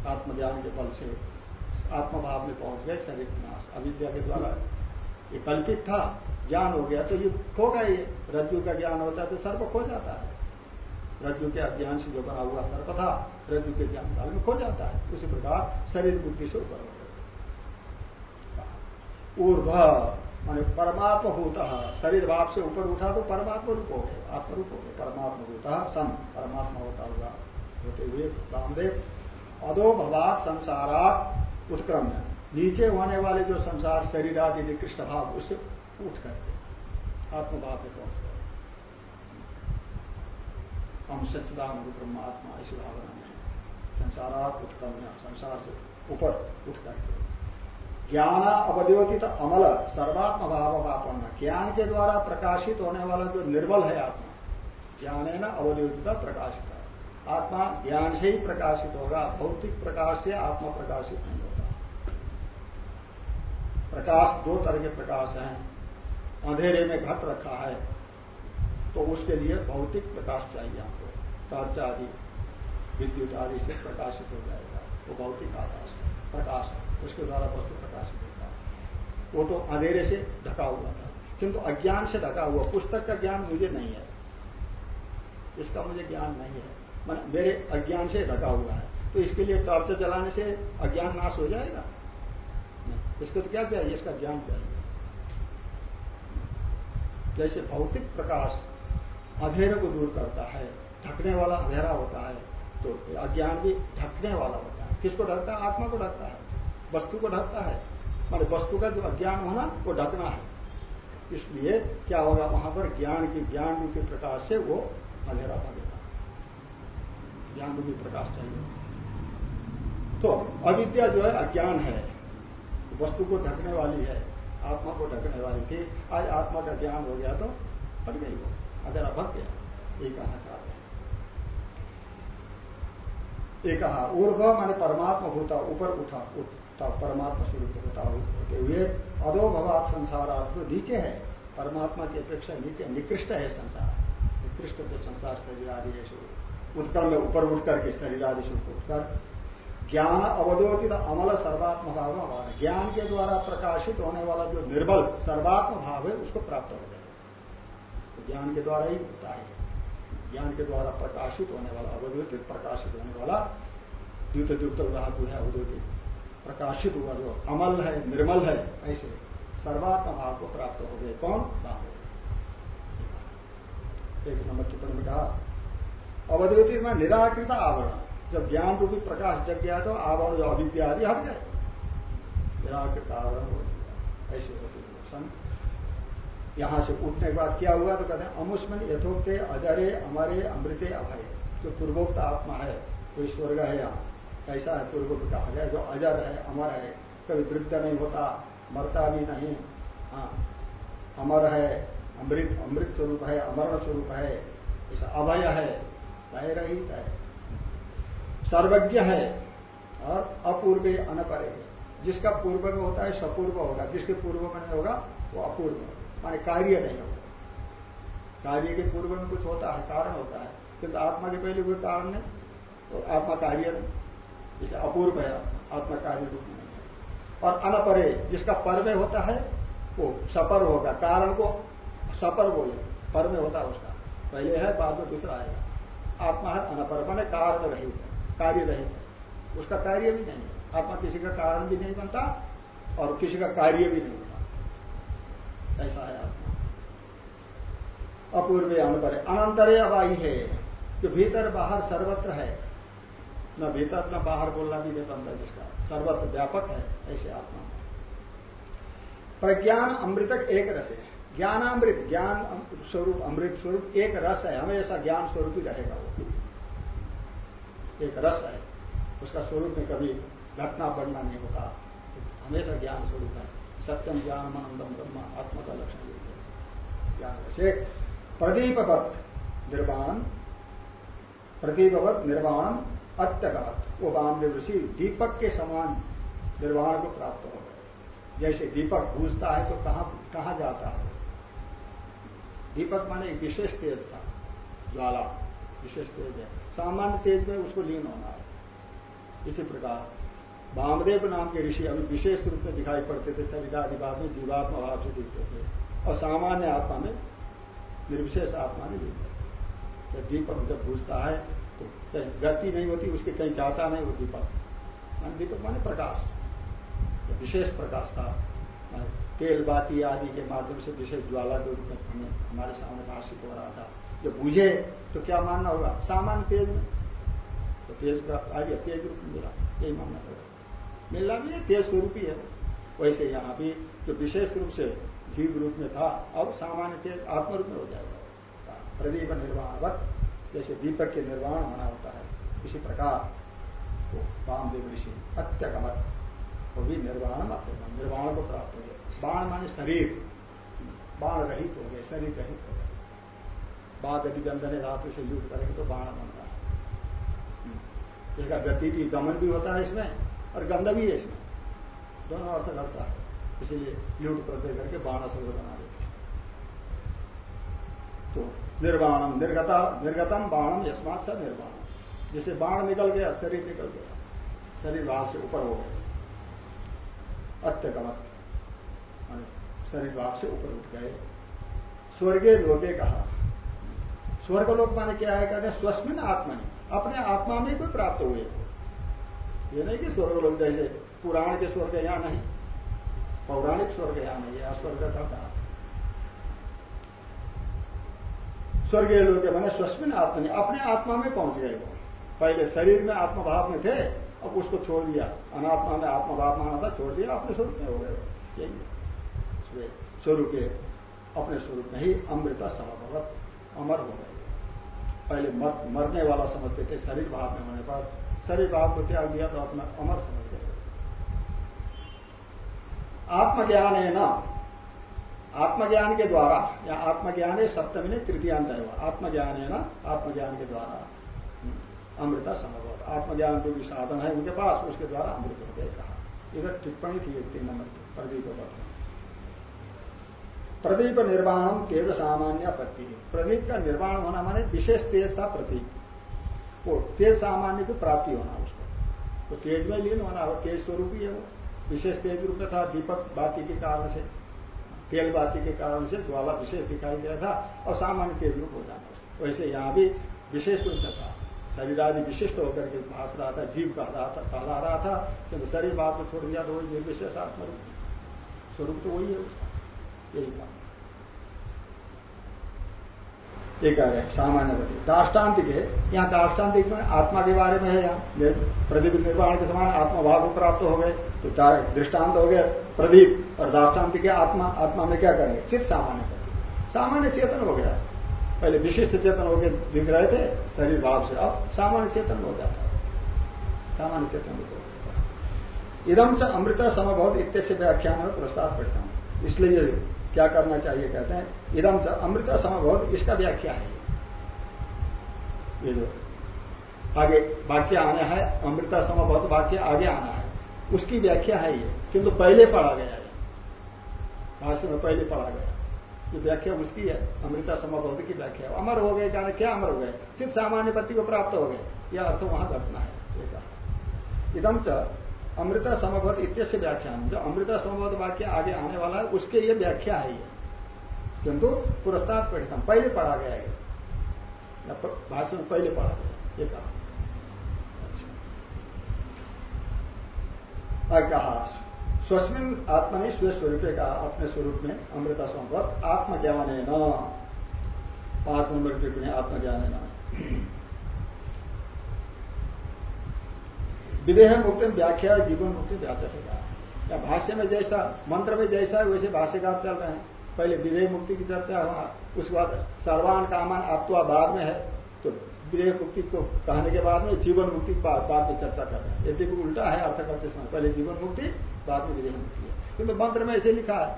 आत्मज्ञान के बल से आत्मभाव में पहुँच गए, शरीर विनाश। अविद्या के द्वारा ये कल्पित था ज्ञान हो गया तो ये खो ये रज्जु का ज्ञान होता है तो सर्व खो जाता है। रज्जु के अज्ञान से जो बना हुआ सर्प था, रज्जु के ज्ञान काल में खो जाता है। उसी प्रकार शरीर बुद्धि से ऊपर हो गया। ऊर्ध मान परमात्मा भूत, शरीर भाव से ऊपर उठा तो परमात्मा रूप हो गए आत्मरूप हो गए परमात्मा भूत सन परमात्मा होता हुआ होते हुए रामदेव अदो भवात संसारात उत्क्रम नीचे होने वाले जो संसार, शरीर आदि निकृष्ट भाव, उससे उठ करके आत्मभाव में पहुँच गए हम सच्चिदान ब्रह्मात्मा ऐसी भावना में संसारात उत्क्रम्य संसार से ऊपर उठ करके। ज्ञान अवद्योतित अमल, सर्वात्म भाव वापन्न ज्ञान के द्वारा प्रकाशित होने वाला जो निर्बल है आत्मा, ज्ञान है ना अवद्योतिता प्रकाशित आत्मा ज्ञान से ही प्रकाशित होगा, भौतिक प्रकाश से आत्मा प्रकाशित नहीं होता। प्रकाश दो तरह के प्रकाश हैं। अंधेरे में घट रखा है तो उसके लिए भौतिक प्रकाश चाहिए आपको। टॉर्च आदि, विद्युत आदि से प्रकाशित हो जाएगा। वो तो भौतिक आकाश प्रकाश उसके द्वारा वस्तु प्रकाशित होता है। वो तो अंधेरे से ढका हुआ था। किंतु अज्ञान से ढका हुआ, पुस्तक का ज्ञान मुझे नहीं है। इसका मुझे ज्ञान नहीं है। मैं मेरे अज्ञान से ढका हुआ है। तो इसके लिए टॉर्च जलाने से अज्ञान नाश हो जाएगा? इसको तो क्या चाहिए? इसका ज्ञान चाहिए। जैसे भौतिक प्रकाश अंधेरे को दूर करता है, ढकने वाला अंधेरा होता है तो अज्ञान भी ढकने वाला होता है। किसको ढकता है? आत्मा को ढकता है। वस्तु को ढकता है। मान वस्तु का जो अज्ञान होना, वो ढकना है। इसलिए क्या होगा वहाँ पर? ज्ञान की, ज्ञान रूपी प्रकाश से वो अंधेरा भगेगा ज्ञान रूपी प्रकाश चाहिए। तो अविद्या जो है, अज्ञान है। वस्तु को ढकने वाली है। आत्मा को ढकने वाली थी। आज आत्मा का ज्ञान हो गया तो हट गई वो। अगर भग गया ये कहना चाहते हैं ये कहा ऊर्व माने परमात्मा होता, ऊपर उठा, उठता, परमात्मा स्वरूप होता, होते हुए अदो भवात संसार तो नीचे है। परमात्मा की अपेक्षा नीचे निकृष्ट है संसार। निकृष्ट जो संसार शरीर आदि है उत्तर में ऊपर उठ करके शरीर आदि से उठकर ज्ञान अवधोतित अमल सर्वात्म भाव में अभाव ज्ञान के द्वारा प्रकाशित होने वाला जो निर्बल सर्वात्म भाव है, उसको प्राप्त हो। जाएगा तो ज्ञान के द्वारा ही होता है। ज्ञान के द्वारा प्रकाशित होने वाला अवधोतित प्रकाशित होने वाला द्वित द्युत धातु है अवधोतित प्रकाशित हुआ जो अमल है, निर्मल है, ऐसे सर्वात्म भाव को प्राप्त हो गए। कौन? भाव एक नंबर टिप्पणी में कहा अवधोतित में निराकृत आवरण। जब ज्ञान रूपी प्रकाश जग गया तो आवरण जो अविद्या आदि हट गए। निराकृत आवरण हो ऐसे होते यहाँ से उठने के बाद क्या हुआ तो कहते हैं, अमुष्मन यथोक्ते, अजरे, अमरे, अमृते अभय जो पूर्वोक्त आत्मा है कोई स्वर्ग है यहाँ ऐसा है पूर्व कहा गया जो अजर है, अमर है, कभी वृद्ध नहीं होता, मरता भी नहीं। हाँ अमर है, अमृत अमृत स्वरूप है, अमरण स्वरूप है, ऐसा अभय है। भय रहित है। सर्वज्ञ है और अपूर्व अनपर। जिसका पूर्व में होता है, सपूर्व होगा। जिसके पूर्व में नहीं होगा, वो अपूर्व माने कार्य नहीं होगा। कार्य के पूर्व में कुछ होता है, कारण होता है। किंतु आत्मा के पहले कोई कारण नहीं तो आत्मा कार्य जैसे अपूर्व है, आत्मा कार्य रूप नहीं है। और अनपरे, जिसका पर में होता है, वो सपर होगा। कारण को सपर बोले। पर में होता है उसका। पहले है, बाद में दूसरा आएगा। आत्मा है अनपर, मैंने कारण रहित है। कार्य रहित उसका कार्य भी नहीं। है आत्मा किसी का कारण भी नहीं बनता और किसी का कार्य भी नहीं होता ऐसा है आत्मा। अपूर्व अनपर अनंतरे अबाई है जो भीतर बाहर सर्वत्र है। न भीतर, न बाहर बोलना भी नहीं बनता जिसका। सर्वत्र व्यापक है, ऐसे आत्मा। प्रज्ञान अमृतक एक रस है। ज्ञानामृत, ज्ञान स्वरूप, अमृत स्वरूप एक रस है। हमेशा ज्ञान स्वरूप ही रहेगा वो। एक रस है, उसका स्वरूप में कभी घटना बढ़ना नहीं होता। हमेशा ज्ञान स्वरूप है। सत्यम ज्ञान आनंदम ब्रह्म, आत्मा का लक्षण ज्ञान एक प्रदीपवत निर्वाण। प्रदीपवत निर्वाण अत्यगात। वो वामदेव ऋषि दीपक के समान निर्वाण को प्राप्त हो गए। जैसे दीपक भूजता है तो कहाँ कहाँ जाता है? दीपक माने एक विशेष तेज था ज्वाला। विशेष तेज है। सामान्य तेज में उसको लीन होना है। इसी प्रकार वामदेव नाम के ऋषि अभी विशेष रूप में दिखाई पड़ते थे सविता सविदादिवाद में जीवात्मा भाव से दिखते थे। और सामान्य आत्मा में निर्विशेष आत्मा में दिखते जब दीपक जब भूजता है तो कहीं गति नहीं होती, उसके कहीं जाता नहीं वो दीपक। मान दीपक माने प्रकाश। विशेष प्रकाश था तेल बाती आदि के माध्यम से विशेष ज्वाला के रूप में हमें हमारे सामने भाषित हो रहा था। जो बुझे तो क्या मानना होगा? सामान्य तेज में। तो तेज प्राप्त आ गया तेज रूप मिला, यही मानना पड़ेगा मिलना भी है, तेज स्वरूप ही है। वैसे यहाँ भी जो विशेष रूप से जीव रूप में था, अब सामान्य तेज आत्म रूप में हो जाएगा। प्रदीप निर्वाणवत, जैसे दीपक के निर्वाण होना होता है, इसी प्रकार तो वामदेव ऋषि अत्यगमत, वो भी निर्वाण निर्वाण को प्राप्त हो गया। बाण माने शरीर, बाण रहित हो गए, शरीर रहित हो गए बाघ यदि गंधने धातु से युद्ध करेंगे तो बाण बन रहा है इसका गति गमन भी होता है इसमें और गंध भी है इसमें। दोनों अर्थ करता है। इसीलिए लूट प्रत्यय करके बाण शब्द बना देते तो निर्वाणम, निर्गता, निर्गतम बाणम यस्मात सा निर्वाणम। जिसे बाण निकल गया, शरीर निकल गया, शरीर भाव से ऊपर हो गया। अत्यगमत। शरीर भाव से ऊपर उठ गए। स्वर्गीय लोगे कहा स्वर्ग लोग माने क्या है? कहते स्वस्मिन आत्मा अपने आत्मा में कोई प्राप्त हुए। ये नहीं कि स्वर्ग लोग जैसे पुराण के स्वर्ग यहाँ नहीं। पौराणिक स्वर्ग यहाँ नहीं है स्वर्ग का कहा स्वर्गीय लोग मैंने स्वस्मिन आत्मा अपने आत्मा में पहुँच गए वो। पहले शरीर में आत्मभाव में थे, अब उसको छोड़ दिया। अनात्मा में आत्मभाव माना था, छोड़ दिया। अपने स्वरूप में हो गए यही स्वरूप अपने स्वरूप में ही अमृता समभवत, अमर हो गए। पहले मर, मरने वाला समझते थे शरीर भाव में होने पर शरीर भाव को त्याग दिया तो अपना अमर समझ गए आत्मज्ञान है ना? आत्मज्ञान के द्वारा या आत्मज्ञान है सप्तमी ने तृतीयांत है आत्मज्ञान है ना? आत्मज्ञान के द्वारा। हम्म, अमृता समभवत आत्मज्ञान जो भी साधन है उनके पास उसके द्वारा अमृत हो। गए कहा। इधर टिप्पणी थी एक तीन नंबर प्रदीप प्रदीप निर्वाण तेज सामान्य आपत्ति प्रदीप का निर्माण होना माने विशेष तेज था प्रतीक। वो तेज सामान्य की प्राप्ति होना उसको। तो तेज में लीन होना, वो तेज स्वरूप ही है वो। विशेष तेज रूप में था दीपक बाती के कारण से। तेल बाती के कारण से ज्वाला विशेष दिखाई दिया था और सामान्य तेज रूप हो जाना वैसे यहाँ भी विशेष रूप में था। शरीर आदि विशिष्ट होकर के भाष रहा था, जीव कह रहा था कहला रहा था, किंतु शरीर बात को छोड़ दिया तो वही निर्विशेष आत्मरूप स्वरूप तो वही है उसका। यही काम ये कह रहे हैं सामान्य बदे दाष्टान्तिक है। यहाँ दाष्टान्तिक में आत्मा के बारे में है यहाँ। प्रदीप निर्वाण के समान आत्माभाव को प्राप्त हो गए। तो दृष्टांत हो गया, प्रदीप और दाष्टान्तिक आत्मा आत्मा में क्या करेंगे? चित्त सामान्य सामान्य चेतन हो गया। पहले विशिष्ट चेतन होकर दिख रहे थे, शरीर भाव से। अब सामान्य चेतन हो जाता है। सामान्य चेतन हो जाता इदम से अमृता समभव इत्य व्याख्यान में प्रस्ताव करता हूँ। इसलिए क्या करना चाहिए? कहते हैं इदम अमृता समभव इसका व्याख्या है। ये जो आगे वाक्य आना है, अमृता समभवत वाक्य आगे आना है, उसकी व्याख्या है ये, किंतु पहले पढ़ा गया है। भाष्य में पहले पढ़ा गया। ये व्याख्या उसकी है, अमृता समभवत की व्याख्या अमर हो गए कहना क्या अमर हो गए? सिर्फ़ सामान्य पति को प्राप्त हो गए। यह अर्थ वहाँ घटना है। इदम च अमृता समभवत इत्यस्य व्याख्यान। जो अमृता समभवत वाक्य आगे आने वाला है, उसके ये व्याख्या है ये। किंतु पुरस्कार पढ़ितम। पहले पढ़ा गया है भाषण में पहले पढ़ा गया। ये कहा। अच्छा। कहा। स्वस्मिन आत्मा ने स्व स्वरूप का अपने स्वरूप में अमृता संपर्क आत्मज्ञान है न पाँच नंबर टिप्पणी आत्मज्ञान है न विदेह मुक्ति में व्याख्या, जीवन मुक्ति व्याख्या या भाष्य में जैसा, मंत्र में जैसा है, वैसे भाष्यकार चल रहे हैं। पहले विदेह मुक्ति की चर्चा हुआ उसके बाद सर्वान कामान आपत्वा बाद में है। तो विदेह मुक्ति को कहने के बाद में जीवन मुक्ति बाद में चर्चा कर रहे हैं। यदि उल्टा है अर्थ करते समय पहले जीवन मुक्ति, बाद में विदेह मुक्ति है। क्योंकि तो मंत्र में ऐसे लिखा है।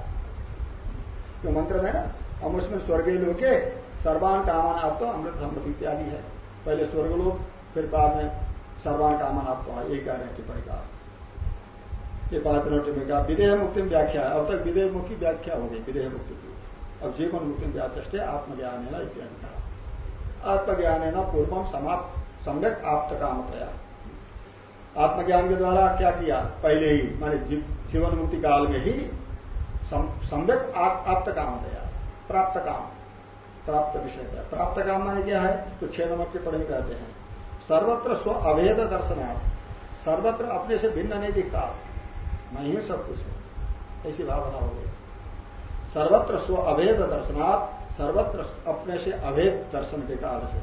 तो मंत्र में ना? हम उसमें स्वर्गीय लोग के सर्वान कामान आप तो अमृत समृद्धि इत्यादि है। पहले स्वर्ग लोग फिर बाद में सर्वान कामन आपको यही कह रहे हैं टिप्पणी का ये बात टिप्पणी का विदेह मुक्ति व्याख्या है अब तक विदेह मुक्ति व्याख्या हो गई विदेह मुक्ति की। अब जीवन मुक्ति व्याचे आत्मज्ञान है ना इत्यादि कहा। आत्मज्ञान है ना पूर्वम समाप्त, सम्यक आप्त कामतया आत्मज्ञान के द्वारा क्या किया? पहले ही, माने जीवन मुक्ति काल में ही सम्यक आप्त कामतया प्राप्त काम प्राप्त विषय प्राप्त काम माने क्या है? तो छह नंबर के पढ़े कहते हैं। सर्वत्र स्व अभेद दर्शनार्थ सर्वत्र अपने से भिन्न नहीं दिखता। मैं ही सब कुछ। हूँ ऐसी भावना हो गई। सर्वत्र स्व अभेद दर्शनार्थ सर्वत्र अपने से अभेद दर्शन के काल से।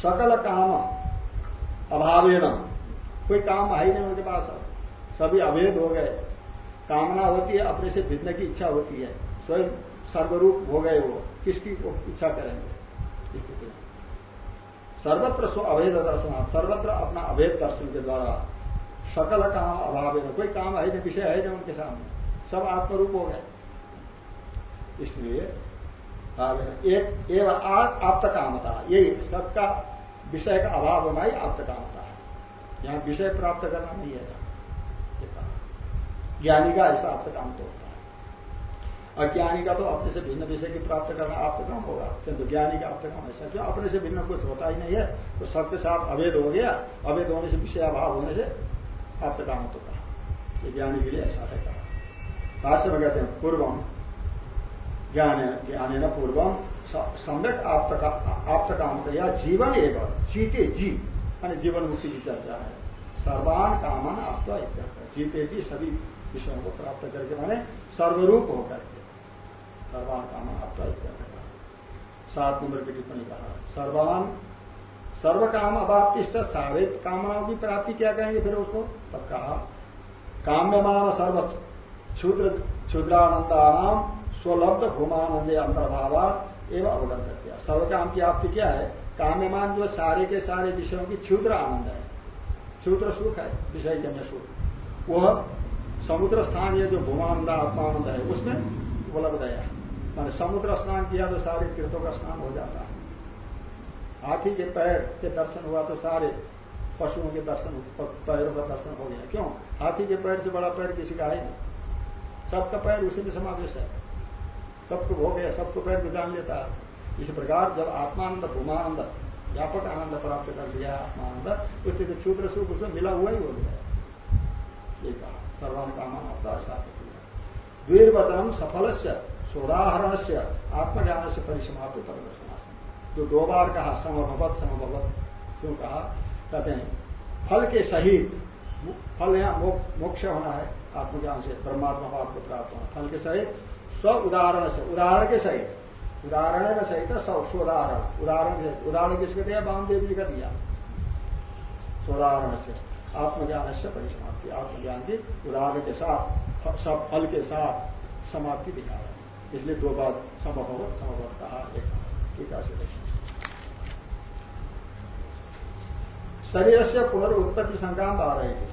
सकल काम अभावेण कोई काम है ही नहीं उनके पास। सभी अभेद हो गए। कामना होती है, अपने से भिन्न की इच्छा होती है। स्वयं सर्वरूप हो गए वो। किसकी इच्छा करेंगे? स्थिति सर्वत्र अभेद दर्शन, सर्वत्र अपना अवैध दर्शन के द्वारा। सकल काम अभाव है, कोई काम है नहीं, विषय है नहीं उनके सामने। सब आत्मरूप हो गए। इसलिए एक, एवं आप्त कामता यही सबका विषय का अभाव होना ही आप्त कामता है। यहाँ विषय प्राप्त करना नहीं है। ज्ञानी का ऐसा आप्त काम तो अज्ञानी का तो अपने से भिन्न विषय की प्राप्त करना आपका काम होगा। किंतु ज्ञानी का आपका काम ऐसा क्यों अपने से भिन्न कुछ होता ही नहीं है। तो सबके साथ अवैध हो गया। अवैध होने से विषय अभाव होने से आपका काम तो कहा ये ज्ञानी के लिए ऐसा है कहा भाष्य में कहते हैं पूर्वम ज्ञान ज्ञान न पूर्वम सम्यक आप्त काम या जीवन एवं जीते जी। मान जीवन मुक्ति की चर्चा है। सर्वान कामन आपका एक जीते जी सभी विषयों को प्राप्त करके माने सर्वरूप होकर के। सर्वान कामन आपका सात नंबर की टिप्पणी कहा, सर्वान सर्व काम अभाप्ति सारे कामनाओं की प्राप्ति क्या कहेंगे फिर उसको? तब कहा काम्यमान सर्व क्षुद्र, क्षुद्रानंदानाम स्वलब्ध भूमानंद अंतर्भावा एवं अवगत किया सर्व काम की आपकी क्या है? काम्यमान जो सारे के सारे विषयों की क्षुद्र आनंद है। क्षुद्र सुख है विषय जन्य सुख। वह समुद्र स्थान ये जो भूमानंद आत्मानंद है, उसमें उपलब्ध है। माने समुद्र स्नान किया तो सारे तीर्थों का स्नान हो जाता है। हाथी के पैर के दर्शन हुआ तो सारे पशुओं के दर्शन पैरों का दर्शन हो गया। क्यों? हाथी के पैर से बड़ा पैर किसी का है नहीं। सबका पैर उसी में समावेश है। सबको भोग गया, सबको पैर को जान लेता है। इसी प्रकार जब आत्मानंद, भूमानंद, व्यापक आनंद प्राप्त कर लिया आत्मानंद स्थिति क्षुद्र सुख उसमें मिला हुआ ही हो गया। ये कहा सर्वान कामान आपका ऐसा द्वीर्वचनम सफल से सोदाहरण से आत्मज्ञान से परिसमाप्त प्रदर्शनासन जो दो बार कहा, समभवत समभवत, क्यों कहा? कहते हैं, फल के सहित फल यहाँ मोक्ष होना है, आत्मज्ञान से, परमात्मा भाव को प्राप्त होना फल के सहित स्व उदाहरण से, उदाहरण के सहित। उदाहरण में सहित, सोदाहरण। उदाहरण के उदाहरण किसके दिया? वामदेव जी का दिया। सोदाहरण से, आत्मज्ञान से परिसमाप्ति, आत्मज्ञान की उदाहरण के साथ सब फल के साथ समाप्ति दिखा इसलिए दो बात समभवत समभवत कहा एक से देखिए शरीर से पुनर्उत्पत्ति संक्रांत आ रही थी।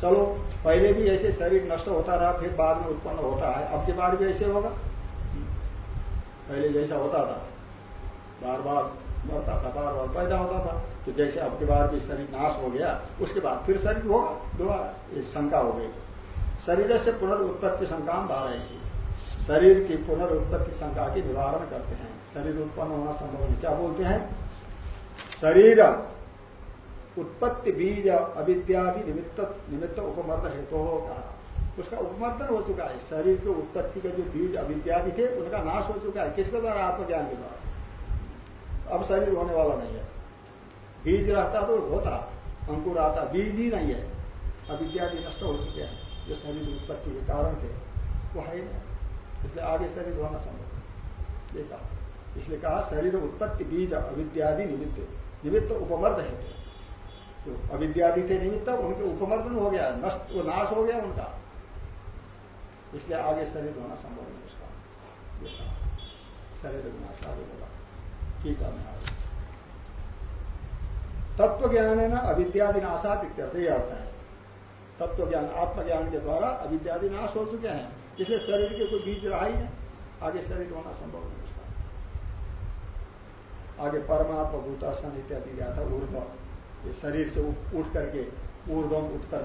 चलो, पहले भी ऐसे शरीर नष्ट होता रहा, फिर बाद में उत्पन्न होता है, अब की बार भी ऐसे होगा? पहले जैसा होता था। बार बार मरता था, बार बार पैदा होता था तो जैसे अब की बार भी शरीर नाश हो गया, उसके बाद फिर शरीर होगा, दोबारा शंका हो गई। शरीर से पुनर्उत्पत्ति शंका आ रही थी। शरीर की पुनरुत्पत्ति शंका की निवारण करते हैं। शरीर उत्पन्न होना संभव नहीं। क्या बोलते हैं? शरीर उत्पत्ति बीज अविद्यादि निमित्त निमित्त उपमर्द हेतु तो कहा। उसका उपमर्दन हो चुका है। शरीर की उत्पत्ति के जो बीज अविद्यादि थे, उनका नाश हो चुका है। किसके द्वारा? आत्मज्ञान के द्वारा। अब शरीर होने वाला नहीं है। बीज रहता तो होता, अंकुर आता, बीज ही नहीं है। अविद्यादि नष्ट हो चुके हैं। जो शरीर उत्पत्ति के कारण थे, वो है नहीं। इसलिए आगे शरीर होना संभव ये कहा। इसलिए कहा, शरीर उत्पत्ति, बीज, अविद्यादि निमित्त। निमित्त उपमर्द है। तो अविद्यादि थे निमित्त, उनके उपमर्दन हो गया, नष्ट, वो नाश हो गया उनका। इसलिए आगे शरीर होना संभव नहीं उसका। शरीर विनाश आगे होगा ठीक है तत्व ज्ञान है ना अविद्यादि नाशात इत्यर्थ, ये अर्थ है। तत्व ज्ञान आत्मज्ञान के द्वारा अविद्यादि नाश हो चुके हैं। इसलिए शरीर के कोई बीज रहा ही नहीं, आगे शरीर होना संभव नहीं उसका आगे परमात्मा, भूतासन इत्यादि गया था ऊर्ध ये शरीर से उठ करके ऊर्धम उत्तर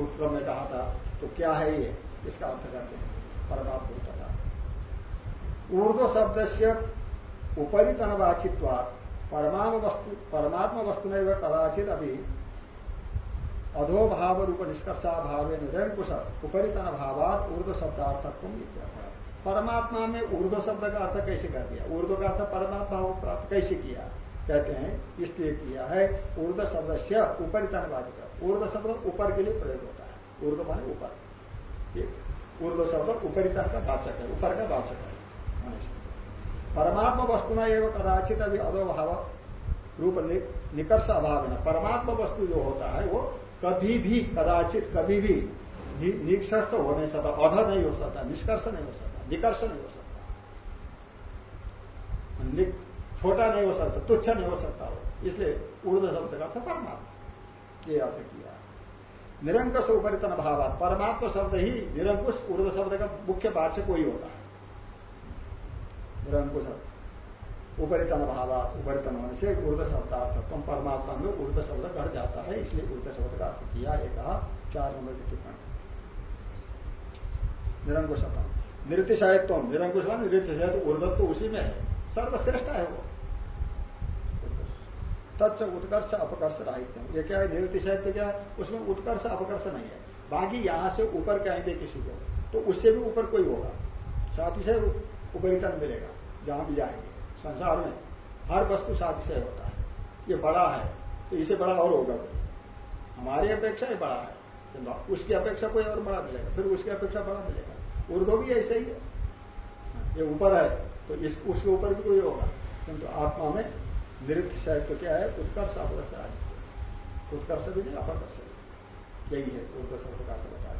उत्क्रम में कहा था तो क्या है ये? इसका अर्थ करते हैं। परमात्मा का ऊर्ध शब्द से उपरी तनवाचित्वा परमाणु वस्तु परमात्मा वस्तु में वह कदाचित अभी अधोभाव रूप निष्कर्षा भाव निष्कर्षाभाव निरंकुश उपरितन भावात ऊर्ध शब्दार्थत्व परमात्मा में ऊर्ध शब्द का अर्थ कैसे कर दिया? ऊर्ध का अर्थ परमात्मा को प्राप्त कैसे किया? कहते हैं, इसलिए किया है ऊर्ध शब्द से उपरितन वाचित ऊर्ध शब्द ऊपर के लिए प्रयोग होता है। ऊर्ध माने ऊपर। ऊर्ध शब्द उपरितन का वाचक है, ऊपर का वाचक है। परमात्मा वस्तु में एवं कदाचित अभी अधोभाव रूप निकर्ष अभाव है परमात्मा वस्तु जो होता है वो कभी भी, कदाचित कभी भी निष्कर्ष हो नहीं सकता अध नहीं हो सकता, निष्कर्ष नहीं हो सकता, निकर्ष नहीं हो सकता। छोटा नहीं हो सकता, तुच्छ नहीं हो सकता वो। इसलिए ऊर्ध शब्द का अर्थ परमात्मा। ये अर्थ किया। निरंकुश उपरितन भाव परमात्मा शब्द ही निरंकुश ऊर्ध शब्द का मुख्य वाचक कोई होता है। निरंकुश उपरितन भाव उपरितन होने से ऊर्ध शब्दार्थ तुम परमात्मा में ऊर्ध शब्द घट जाता है, इसलिए ऊर्ध शब्द का अर्थ किया एक कहा, चार नंबर की टिप्पणी। निरंकुश नृत्य साहित्व निरंकुश साहित्य ऊर्धत्व उसी में है। सर्वश्रेष्ठ है वो। तत्व उत्कर्ष अपकर्ष राहित्य ये क्या है? साहित्य क्या है? उसमें उत्कर्ष अपकर्ष नहीं है। बाकी यहाँ से ऊपर कहेंगे किसी को तो उससे भी ऊपर कोई होगा। साथ ही से उपरितन मिलेगा, जहाँ भी जाएँगे। संसार में हर वस्तु साथ से होता है। ये बड़ा है तो इसे बड़ा और होगा। कोई हमारी अपेक्षा ही बड़ा है। उसकी अपेक्षा कोई और बड़ा मिलेगा, फिर उसकी अपेक्षा बड़ा मिलेगा। उर्दो भी ऐसे ही है। ये ऊपर है तो इस, उसके ऊपर भी कोई होगा। किंतु आत्मा में निरुद्ध साहित्य क्या है? उत्कर्ष अपकर्ष उत्कर्ष भी नहीं, अपकर्ष यही है उर्द शब्द का बता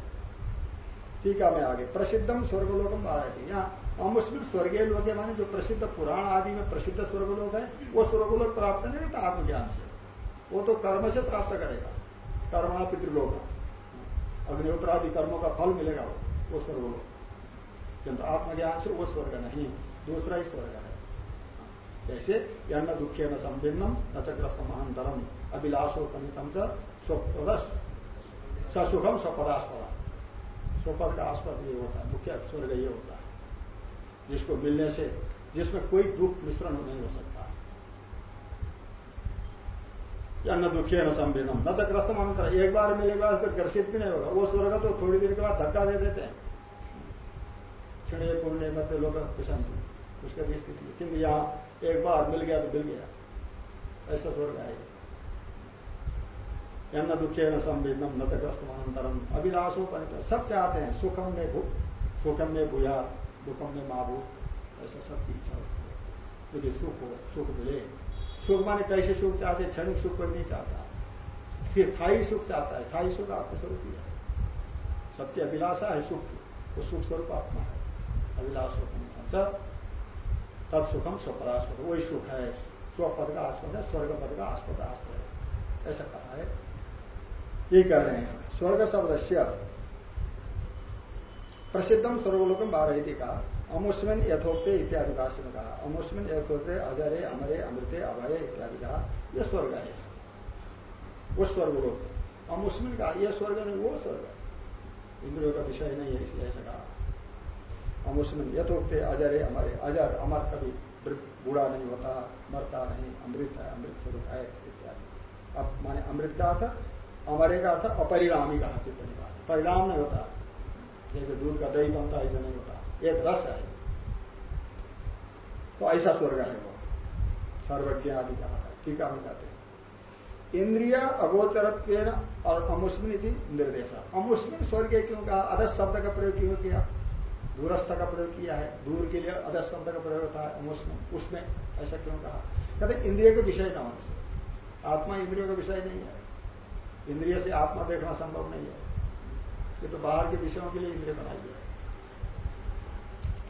ठीक है, मैं आगे। प्रसिद्धम स्वर्गलोकम थे यहाँ अमुस्मिन स्वर्गीय लोग माने जो प्रसिद्ध पुराण आदि में प्रसिद्ध स्वर्गलोक है, वो स्वर्गलोक प्राप्त नहीं रहता आत्मज्ञान से। वो तो कर्म से प्राप्त करेगा। कर्मा पितृलोक अग्निहोत्रादि कर्मों का फल मिलेगा वो वो स्वर्गलोक किंतु आत्मज्ञान से वो स्वर्ग नहीं, दूसरा ही स्वर्ग है। जैसे यन्न दुखे न संभिन्नम, न चग्रस्त महांतरम अभिलाषोपनितम ससुखम स्वपदास्पदा स्वपद का आस्पद ये होता है, मुख्य स्वर्ग ये होता है। जिसको मिलने से, जिसमें कोई दुख मिश्रण नहीं हो सकता। अन्न दुखी न संभिन्नम न चग्रस्त महांतर एक बार मिलेगा तो ग्रसित भी नहीं होगा। वो स्वर्ग तो थोड़ी देर के बाद धक्का दे देते हैं। क्षण पुण्य मध्य लोग उसका भी स्थिति है। किंतु यहाँ एक बार मिल गया तो मिल गया। ऐसा स्वर्ग आएगा न दुखे न संवेदनम न तग्रस्तमानंतरम अविनाशो परित सब चाहते हैं, सुखम में सुखम में भूया। दुखम में माभू ऐसा सब की इच्छा होती है मुझे सुख हो, सुख मिले। सुख माने कैसे सुख चाहते? क्षणिक सुख कोई नहीं चाहता। फिर थाई सुख चाहता है। थाई सुख आत्मस्वरूप ही है। सबकी अभिलाषा है सुख वो सुख स्वरूप आत्मा है। अभिलाष होता तत्सुखम स्वपदास्पद। वही सुख है। स्वपद का आस्पद है स्वर्ग पद का आस्पद आस्पद है। ऐसा कहा है। ये कह रहे हैं। स्वर्ग शब्द प्रसिद्धम स्वर्गलोकम बारह कहा। अमुस्मिन यथोक्ते इत्यादि भाष्य में कहा। अमुस्मिन यथोक्ते अजरे अमरे, अमृते, अभय इत्यादि कहा। यह स्वर्ग है। वो स्वर्गलोक। अमुस्मिन का यह स्वर्ग नहीं, वो स्वर्ग इंद्रियों का विषय नहीं है, इसलिए ऐसा कहा। उसमें यथोक्ते अजर हमारे अजर, अमर कभी बूढ़ा नहीं होता, मरता नहीं, अमृत है, अमृत स्वरूप है, इत्यादि। अब माने अमृत का अर्थ, अमरे का अर्थ अपरिणामी का। टिप्पणी परिणाम नहीं होता। जैसे दूध का दही बनता ऐसा नहीं होता। एक रस है। तो ऐसा स्वर्ग है वो। सर्वज्ञ आदि कहा है। ठीक है, हम कहते हैं। इंद्रिय अगोचरत्व और अमुस्मिन थी निर्देश। अमुस्मिन स्वर्ग क्यों कहा? अदस शब्द का प्रयोग क्यों किया? दूरस्थ का प्रयोग किया है। दूर के लिए अदस शब्द का प्रयोग होता है अमुस्मिन उसमें ऐसा क्यों कहा? कहते इंद्रिय के विषय न होने से। आत्मा इंद्रियों का विषय नहीं है। इंद्रिय से आत्मा देखना संभव नहीं है। ये तो बाहर के विषयों के लिए इंद्रिय बनाई है।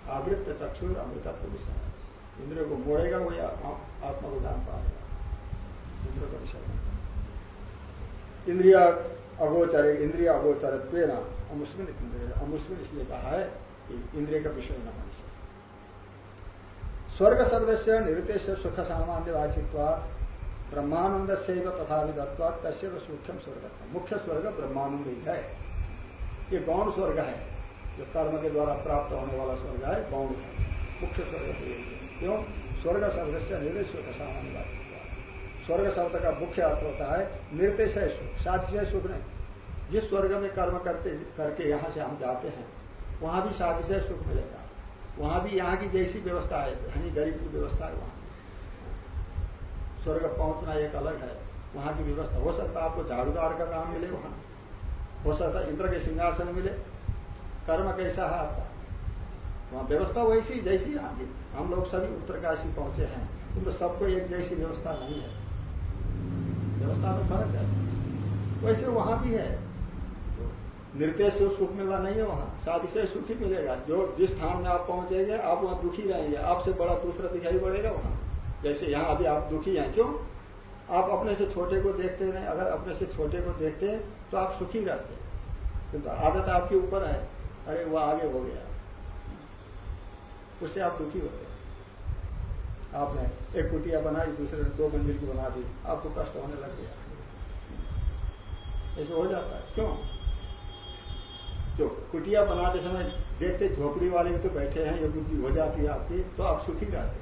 आवृत्त चक्षुर, अमृतत्व विषय। है इंद्रियों को मोड़ेगा, वही आत्मा को जान पाएगा। इंद्र का विषय इंद्रिय अगोचर इंद्रिय अगोचर अमुस्मिन इंद्रिय। अमुस्मिन इसलिए कहा है कि इंद्रिय का विषय न से स्वर्ग शब्द से सुख सामान्य वाचित्वा ब्रह्मानंद से तथा विधत्वा तस्य सूक्ष्म स्वर्ग मुख्य स्वर्ग ब्रह्मानंद ही है। ये गौण स्वर्ग है, जो कर्म के द्वारा प्राप्त होने वाला स्वर्ग है, गौण है। मुख्य स्वर्ग क्यों? स्वर्ग शब्द से निर्देश सामान्य वाचित्व स्वर्ग शब्द का मुख्य अर्थ होता है निर्देशय सुख सातिशय सुख नहीं। जिस स्वर्ग में कर्म करते, करके यहाँ से हम जाते हैं, वहाँ भी सातिशय सुख मिलेगा। वहाँ भी यहाँ की जैसी व्यवस्था है यानी गरीब की व्यवस्था है वहाँ। स्वर्ग पहुँचना एक अलग है, वहाँ की व्यवस्था हो सकता है आपको झाड़ूदार का काम मिले वहाँ। हो सकता इंद्र के सिंहासन मिले, कर्म कैसा है आपका वहाँ व्यवस्था वैसी, जैसी की हम लोग सभी उत्तरकाशी पहुँचे हैं, किंतु सबको एक जैसी व्यवस्था नहीं है। व्यवस्था में फ़र्क है। वैसे वहाँ भी है। नृत्य से सुख मिलना नहीं है वहाँ। शादी से सुख ही मिलेगा। जो जिस स्थान में आप पहुँचेंगे, आप वहाँ दुखी रहेंगे। आपसे बड़ा दूसरा दिखाई पड़ेगा वहाँ। जैसे यहाँ अभी आप दुखी हैं, क्यों? आप अपने से छोटे को देखते नहीं अगर अपने से छोटे को देखते हैं तो आप सुखी रहते किंतु तो आदत आपके ऊपर है। अरे, वह आगे हो गया। उससे आप दुखी होते हैं। आपने एक कुटिया बनाई, दूसरे ने दो मंजिल की बना दी, आपको कष्ट होने लग गया। ऐसे हो जाता है। क्यों? जो कुटिया बनाते समय देखते झोपड़ी वाले भी तो बैठे हैं ये बुद्धि हो जाती है आपकी तो आप सुखी रहते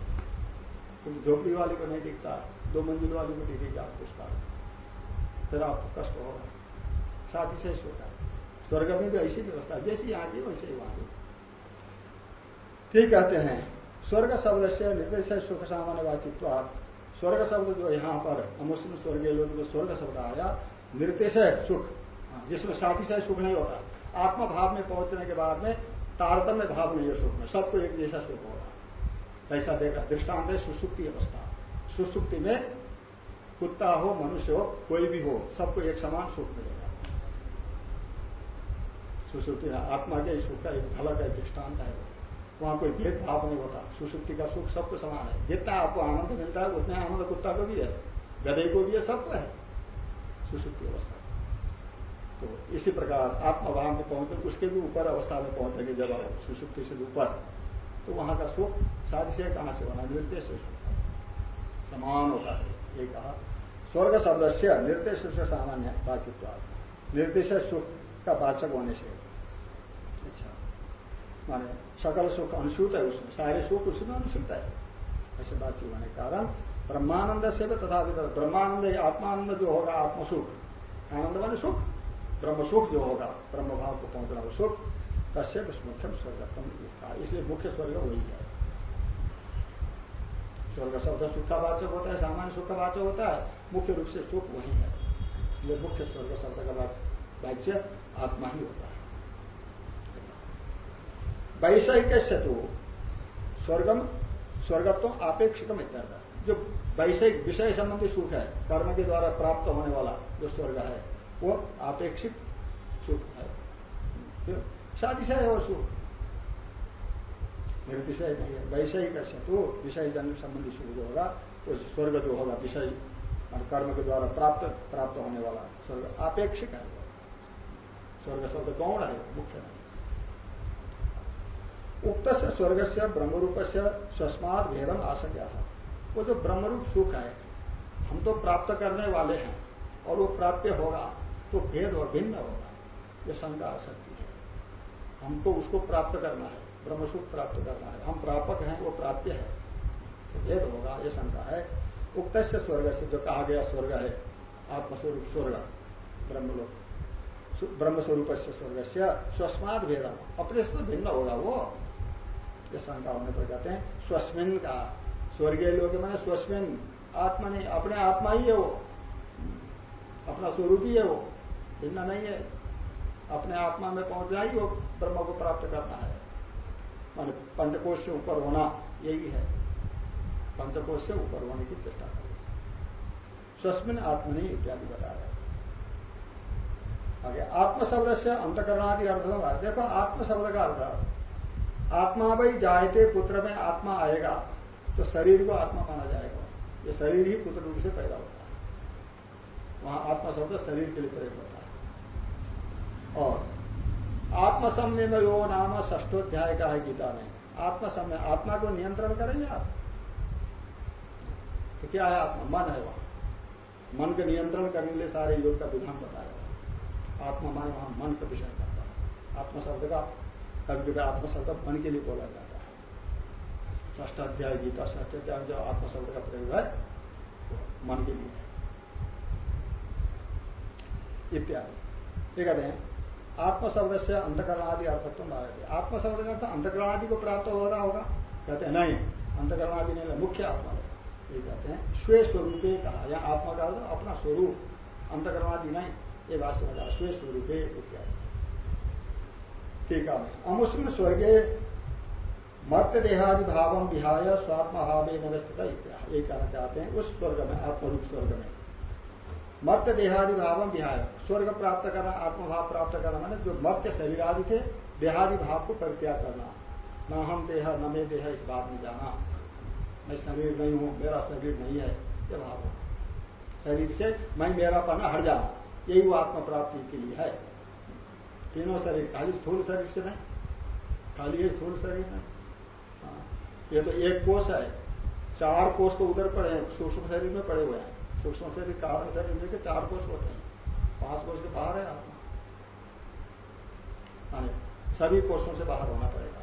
तो झोपड़ी वाले को नहीं दिखता। दो मंजिल वाले को दिखेगी आपको उसका। फिर आपको कष्ट होगा साथ ही से होता है। स्वर्ग में भी ऐसी व्यवस्था जैसी यहाँ की वैसे ही वहाँ ठीक कहते हैं स्वर्ग शब्द से निर्देश सुख सामान्य वाचित्व। स्वर्ग शब्द जो यहाँ पर अमुस्लिम स्वर्गीय लोग जो स्वर्ग शब्द आया निर्देश सुख। हाँ, जिसमें साथी से सुख नहीं होता। आत्मा भाव में पहुँचने के बाद में तारतम्य भाव नहीं है सुख में। सबको एक जैसा सुख होगा। ऐसा देखा दृष्टांत है सुसुप्ति अवस्था। सुसुप्ति में कुत्ता हो, मनुष्य हो, कोई भी हो, सबको एक समान सुख मिलेगा। सुसुप्ति आत्मा के सुख का एक झलक है दृष्टांत है। वहाँ कोई भेदभाव नहीं होता। सुसुप्ति का सुख सबको समान है। जितना आपको आनंद मिलता है, उतना आनंद कुत्ता को भी है। गधे को भी है, सबको है। सुसुप्ति अवस्था। तो इसी प्रकार आत्मभाव में पहुँचे, उसके भी ऊपर अवस्था में पहुँचेंगे जब सुसुप्ति से ऊपर तो वहाँ का सुख साधि से कहाँ से होना निर्देश सुख। समान होता है। ये कहा। स्वर्ग शब्द से निर्देश से सामान्य बातचीत निर्देश सुख का वाचक होने से। अच्छा। माने सकल सुख अनुसूत है उसमें, सारे सुख उसमें अनुसूत है। ऐसे बातचीत होने के कारण ब्रह्मानंद से भी तथा ब्रह्मानंद आत्मानंद जो होगा, आत्मसुख। आनंद माने सुख। ब्रह्म सुख जो होगा ब्रह्म भाव को पहुँचना वो सुख। तस्य मुख्य स्वर्ग इसलिए मुख्य स्वर्ग वही है। स्वर्ग शब्द सुख का वाचक होता है, सामान्य सुख का वाचक होता है, मुख्य रूप से सुख वही है। ये मुख्य स्वर्ग शब्द का वाच्य आत्मा ही होता है। वैषयिक सेतु स्वर्गम, स्वर्गत्व आपेक्षिकम जो वैषयिक विषय संबंधी सुख है, कर्म के द्वारा प्राप्त होने वाला जो स्वर्ग है, वो आपेक्षिक सुख है। सादिशय है वो सुख। निर्विषय नहीं है वैषयिक सेतु, विषय जन्म संबंधी सुख जो होगा वो स्वर्ग जो होगा विषय कर्म के द्वारा प्राप्त प्राप्त होने वाला स्वर्ग आपेक्षिक है। स्वर्ग शब्द कौन है? मुख्य नहीं उक्त से स्वर्ग से ब्रह्मरूप से स्वस्मात भेदम आशंका वो जो ब्रह्मरूप सुख है, हम तो प्राप्त करने वाले हैं, और वो प्राप्य होगा तो भेद और भिन्न होगा। ये शंका आ सकती है। हमको उसको प्राप्त करना है। ब्रह्म सुख प्राप्त करना है। हम प्रापक हैं, वो प्राप्य है। तो भेद होगा, ये शंका है। उक्त से स्वर्ग से जो कहा गया स्वर्ग है, आत्मस्वरूप स्वर्ग, ब्रह्मलोक। ब्रह्म स्वरूप से स्वर्ग से स्वस्मात भेदम अपने से तो भिन्न होगा वो। ये शंका होने पर कहते हैं, स्वस्मिन का। स्वर्गीय लोग मैंने स्वस्मिन। आत्मा नहीं, अपने आत्मा ही है वो। अपना स्वरूप ही है वो। भिन्न नहीं है। अपने आत्मा में पहुँच ही वो, ब्रह्म को प्राप्त करना है। मान पंचकोश से ऊपर होना यही है। पंचकोश से ऊपर होने की चेष्टा करें। स्वस्मिन आत्मनि इत्यादि बता रहे आगे आत्म शब्द से अंतकरणादि अर्थ होगा। देखो आत्म शब्द का अर्थ आत्मा भाई जायते पुत्र में आत्मा आएगा तो शरीर को आत्मा माना जाएगा। ये शरीर ही पुत्र रूप से पैदा होता है। वहाँ आत्मा शब्द शरीर के लिए प्रयोग होता है। और आत्मसम्य में यो नाम ष्टोध्याय का है गीता में आत्मसम्य आत्मा को नियंत्रण करेंगे आप? तो क्या है आत्मा? मन है वहाँ। मन के नियंत्रण करने के लिए सारे योग का विधान बताया आत्मा मान वहाँ मन का विषय करता है। आत्मशब्द का, कभी कभी आत्मा शब्द मन के लिए बोला जाता है। ष्ट अध्याय गीता ष्ट अध्याय जो आत्मशब्द का प्रयोग है मन के लिए इत्यादि। ये कहते हैं आत्म शब्द से अंतकरणादि अर्थत्व आए थे। आत्म शब्द का अर्थ अंतकरणादि को प्राप्त हो रहा होगा। कहते हैं, नहीं, अंतकरणादि नहीं मुख्य आत्मा ये कहते हैं स्वे स्वरूपे कहा या आत्मा का अपना स्वरूप अंतकर्मादि नहीं, ये बात समझ आ स्वे स्वरूपे इत्यादि। ठीक है अमुस्लिम स्वर्गे मर्त देहादि भाव विहाय स्वात्मा भाव नवस्थित ये कहना चाहते हैं, उस स्वर्ग में, आत्मरूप स्वर्ग में। मर्त देहादि भाव विहाय। स्वर्ग प्राप्त करना, आत्मभाव प्राप्त करना मैंने जो मर्त शरीर आदि थे, देहादि भाव को परित्याग करना। न हम देह, न मे देह, इस बात में जाना। मैं शरीर नहीं हूँ, मेरा शरीर नहीं है, ये भाव हो। शरीर से मैं मेरा पना हट जाना, यही वो आत्म प्राप्ति के लिए है। तीनों शरीर, खाली स्थूल शरीर से नहीं, खाली है स्थूल शरीर नहीं। हाँ। ये तो एक कोष है। चार कोष तो उधर पड़े हैं, सूक्ष्म शरीर में पड़े हुए हैं। सूक्ष्म से भी कारण शरीर में चार कोष होते हैं। पाँच कोष के बाहर है आत्मा। सभी कोषों से बाहर होना पड़ेगा।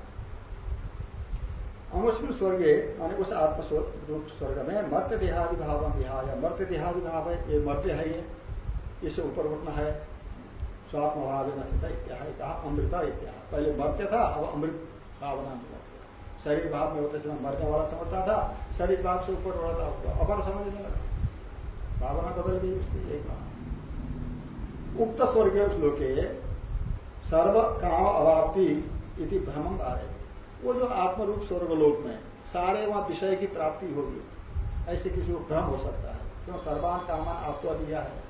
अमुष्म स्वर्गे, माने उस आत्म रूप स्वर्ग में मर्त्य देहादि भाव विहाय मर्त्य देहादि भाव है, ये मर्त्य है ये। इससे ऊपर उठना है स्वात्म भाव इत्या कहा अमृता इत्या पहले मर्त्य था, अब अमृत भावना मिला शरीर भाव में होते समय मरने वाला समझता था, शरीर भाव से ऊपर उड़ा था अपर समझने लगा भावना बदल गई उसकी एक कहा। उक्त स्वर्गीय श्लोके, सर्व काम अवाप्ति इति भ्रमण आ रहे वो जो आत्मरूप स्वर्गलोक में सारे वहाँ विषय की प्राप्ति होगी, ऐसे किसी को भ्रम हो सकता है। क्यों? सर्वान कामान आपको दिया है,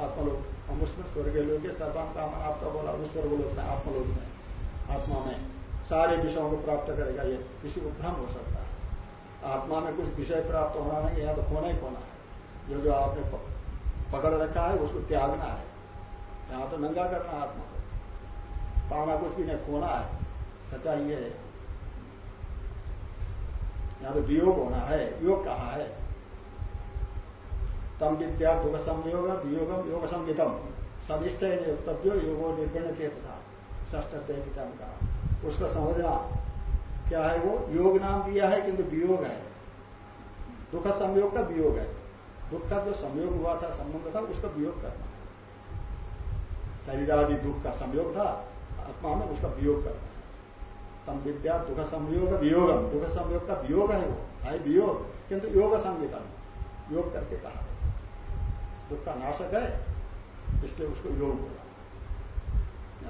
आत्मलोक। हम उसमें स्वर्गीय लोग सर्वान कामान आपका बोला, उस स्वर्गलोक में, आत्मलोक में, आत्मा में। सारे विषयों को प्राप्त करेगा ये, किसी को भ्रम हो सकता है। आत्मा में कुछ विषय प्राप्त होना नहीं यहाँ तो खोना ही खोना है। जो जो आपने पकड़ रखा है, उसको त्यागना है। यहाँ तो नंगा करना है आत्मा को। पाना कुछ भी नहीं खोना है। सच्चाई ये है। यहाँ तो वियोग होना है। योग कहा है? तम विद्या दुख संयोग, वियोगम, योग संगीतम सनिश्चय नियुक्तव्यो योगो निर्गण चेत था अध्याय का। उसका समझना। क्या है वो? योग नाम दिया है, किंतु वियोग है। दुख संयोग का वियोग है। दुख का जो संयोग हुआ था, संबंध था, उसका वियोग करना। शरीर आदि दुख का संयोग था, आत्मा में उसका वियोग करना। तम विद्या, दुख संयोग, वियोगम। दुख संयोग का वियोग है वो, है वियोग। किंतु योग संगीतम योग करके कहा दुख का नाशक है, इसलिए उसको योग बोला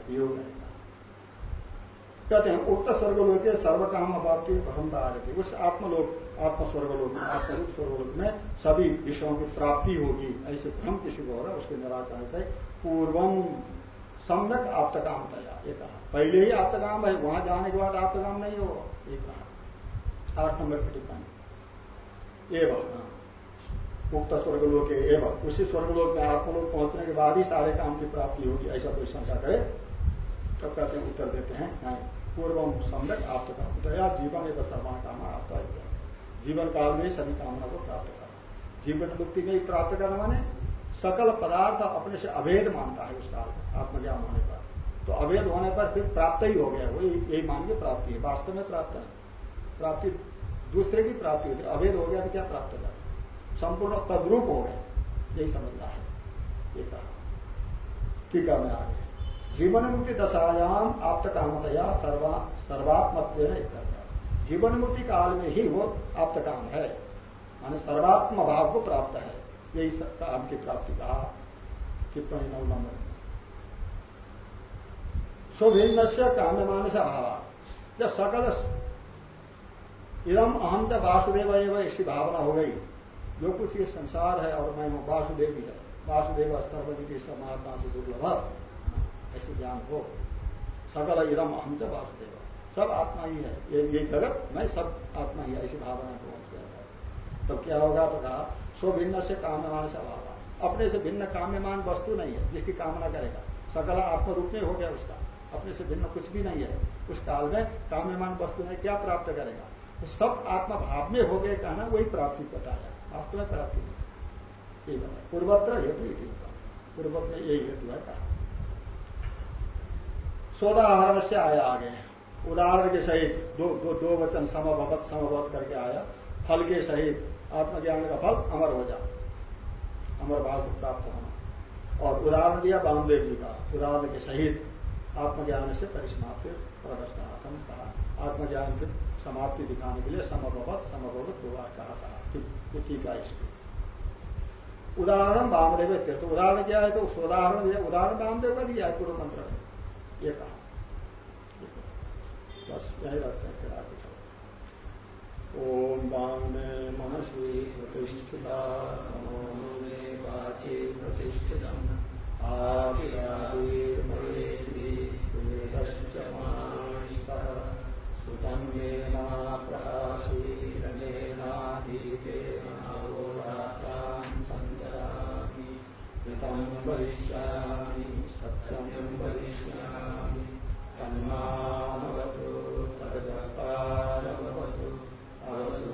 वियोग है। कहते हैं, उक्त स्वर्गलोक के सर्वकाम अभाव भ्रमता आ रही उस आत्मलोक आत्म स्वर्गलोक में आत्मरूप स्वर्गलोक में सभी विषयों की प्राप्ति होगी। ऐसे भ्रम किसी को हो रहा है उसके निराकरण है पूर्वम सम्यक आप्तकाम तया, ये कहा। पहले ही आप्तकाम है, वहाँ जाने के बाद आप्तकाम नहीं होगा, ये कहा। आठ नंबर की टिप्पणी। एवं। उक्त स्वर्गलोक एवं। उसी स्वर्गलोक में आत्मलोक पहुँचने के बाद ही सारे काम की प्राप्ति होगी, ऐसा कोई शंका करे? तब कहते हैं, उत्तर देते हैं, नहीं। पूर्वम सम्यक आप्तकाम तया, जीवन एक सर्वान काम आपका जीवन काल में सभी कामना को प्राप्त करना। जीवन मुक्ति में ही प्राप्त करना माने सकल पदार्थ अपने से अभेद मानता है उस काल आत्मज्ञान होने पर। तो अवैध होने पर फिर प्राप्त ही हो गया वही यही मान के प्राप्ति है वास्तव में प्राप्त है। प्राप्ति दूसरे की प्राप्ति होती है। अवैध हो गया तो क्या प्राप्त कर संपूर्ण तद्रूप हो गए यही समझना है। ये कहा। टीका में आगे जीवन मुक्ति दशायाम आप कामतया सर्वा सर्वात्मत्व जीवन मुक्ति काल में ही वो आप काम है। माने सर्वात्म भाव को प्राप्त है। यही काम की प्राप्ति कहा। टिप्पणी नौ नंबर। स्वभिन्न से काम्यमान से अभाव जब सकल इदम अहम से वासुदेव एवं ऐसी भावना हो गई। जो कुछ ये संसार है और मैं हूँ वासुदेव ही। है वासुदेव सर्वविधि समात्मा से दुर्लभ। ऐसे ज्ञान हो। सकल इदम अहम से वासुदेव। सब आत्मा ही है। ये ये जगत, मैं सब आत्मा ही ऐसी भावना को पहुँच गया था तब क्या होगा तो कहा, स्वभिन्न से काम्यमान से अभाव अपने से भिन्न काम्यमान वस्तु नहीं है, जिसकी कामना करेगा। सकल आत्म रूप में हो गया उसका। अपने से भिन्न कुछ भी नहीं है। उस काल में काम्यमान वस्तु में क्या प्राप्त करेगा? तो सब आत्मा भाव में हो गए कहना वही प्राप्ति बताया। वास्तव में प्राप्ति नहीं यही पूर्वत्र हेतु ही पूर्वत में यही हेतु है कहा। सोदाहरण से आया आगे। उदाहरण के सहित, दो दो दो वचन समभवत समभवत करके आया। फल के सहित, आत्मज्ञान का फल अमर हो जा। अमर भाव को प्राप्त होना। और उदाहरण दिया बामदेव जी का। उदाहरण के सहित, आत्मज्ञान से परिसमाप्ति प्रदर्शनार्थम कहा। आत्मज्ञान की समाप्ति दिखाने के लिए समभवत समभवत दो बार कहा था। ठीक है इसकी उदाहरण वामदेव तो उदाहरण क्या है? तो उस उदाहरण उदाहरण वामदेव का दिया है पूर्व मंत्र में। ये कहा। बस यही रखते हैं फिर आगे ओम वांग मनसी प्रतिष्ठिता नमो। मे वाचे प्रतिष्ठितम सुतम येना प्रकाशीरनेनाधीतेनाहोरात्रां सञ्जयामि ऋतं वरिष्यामि सत्यं वरिष्यामि तन्मामवतु तदपारवतु अवतु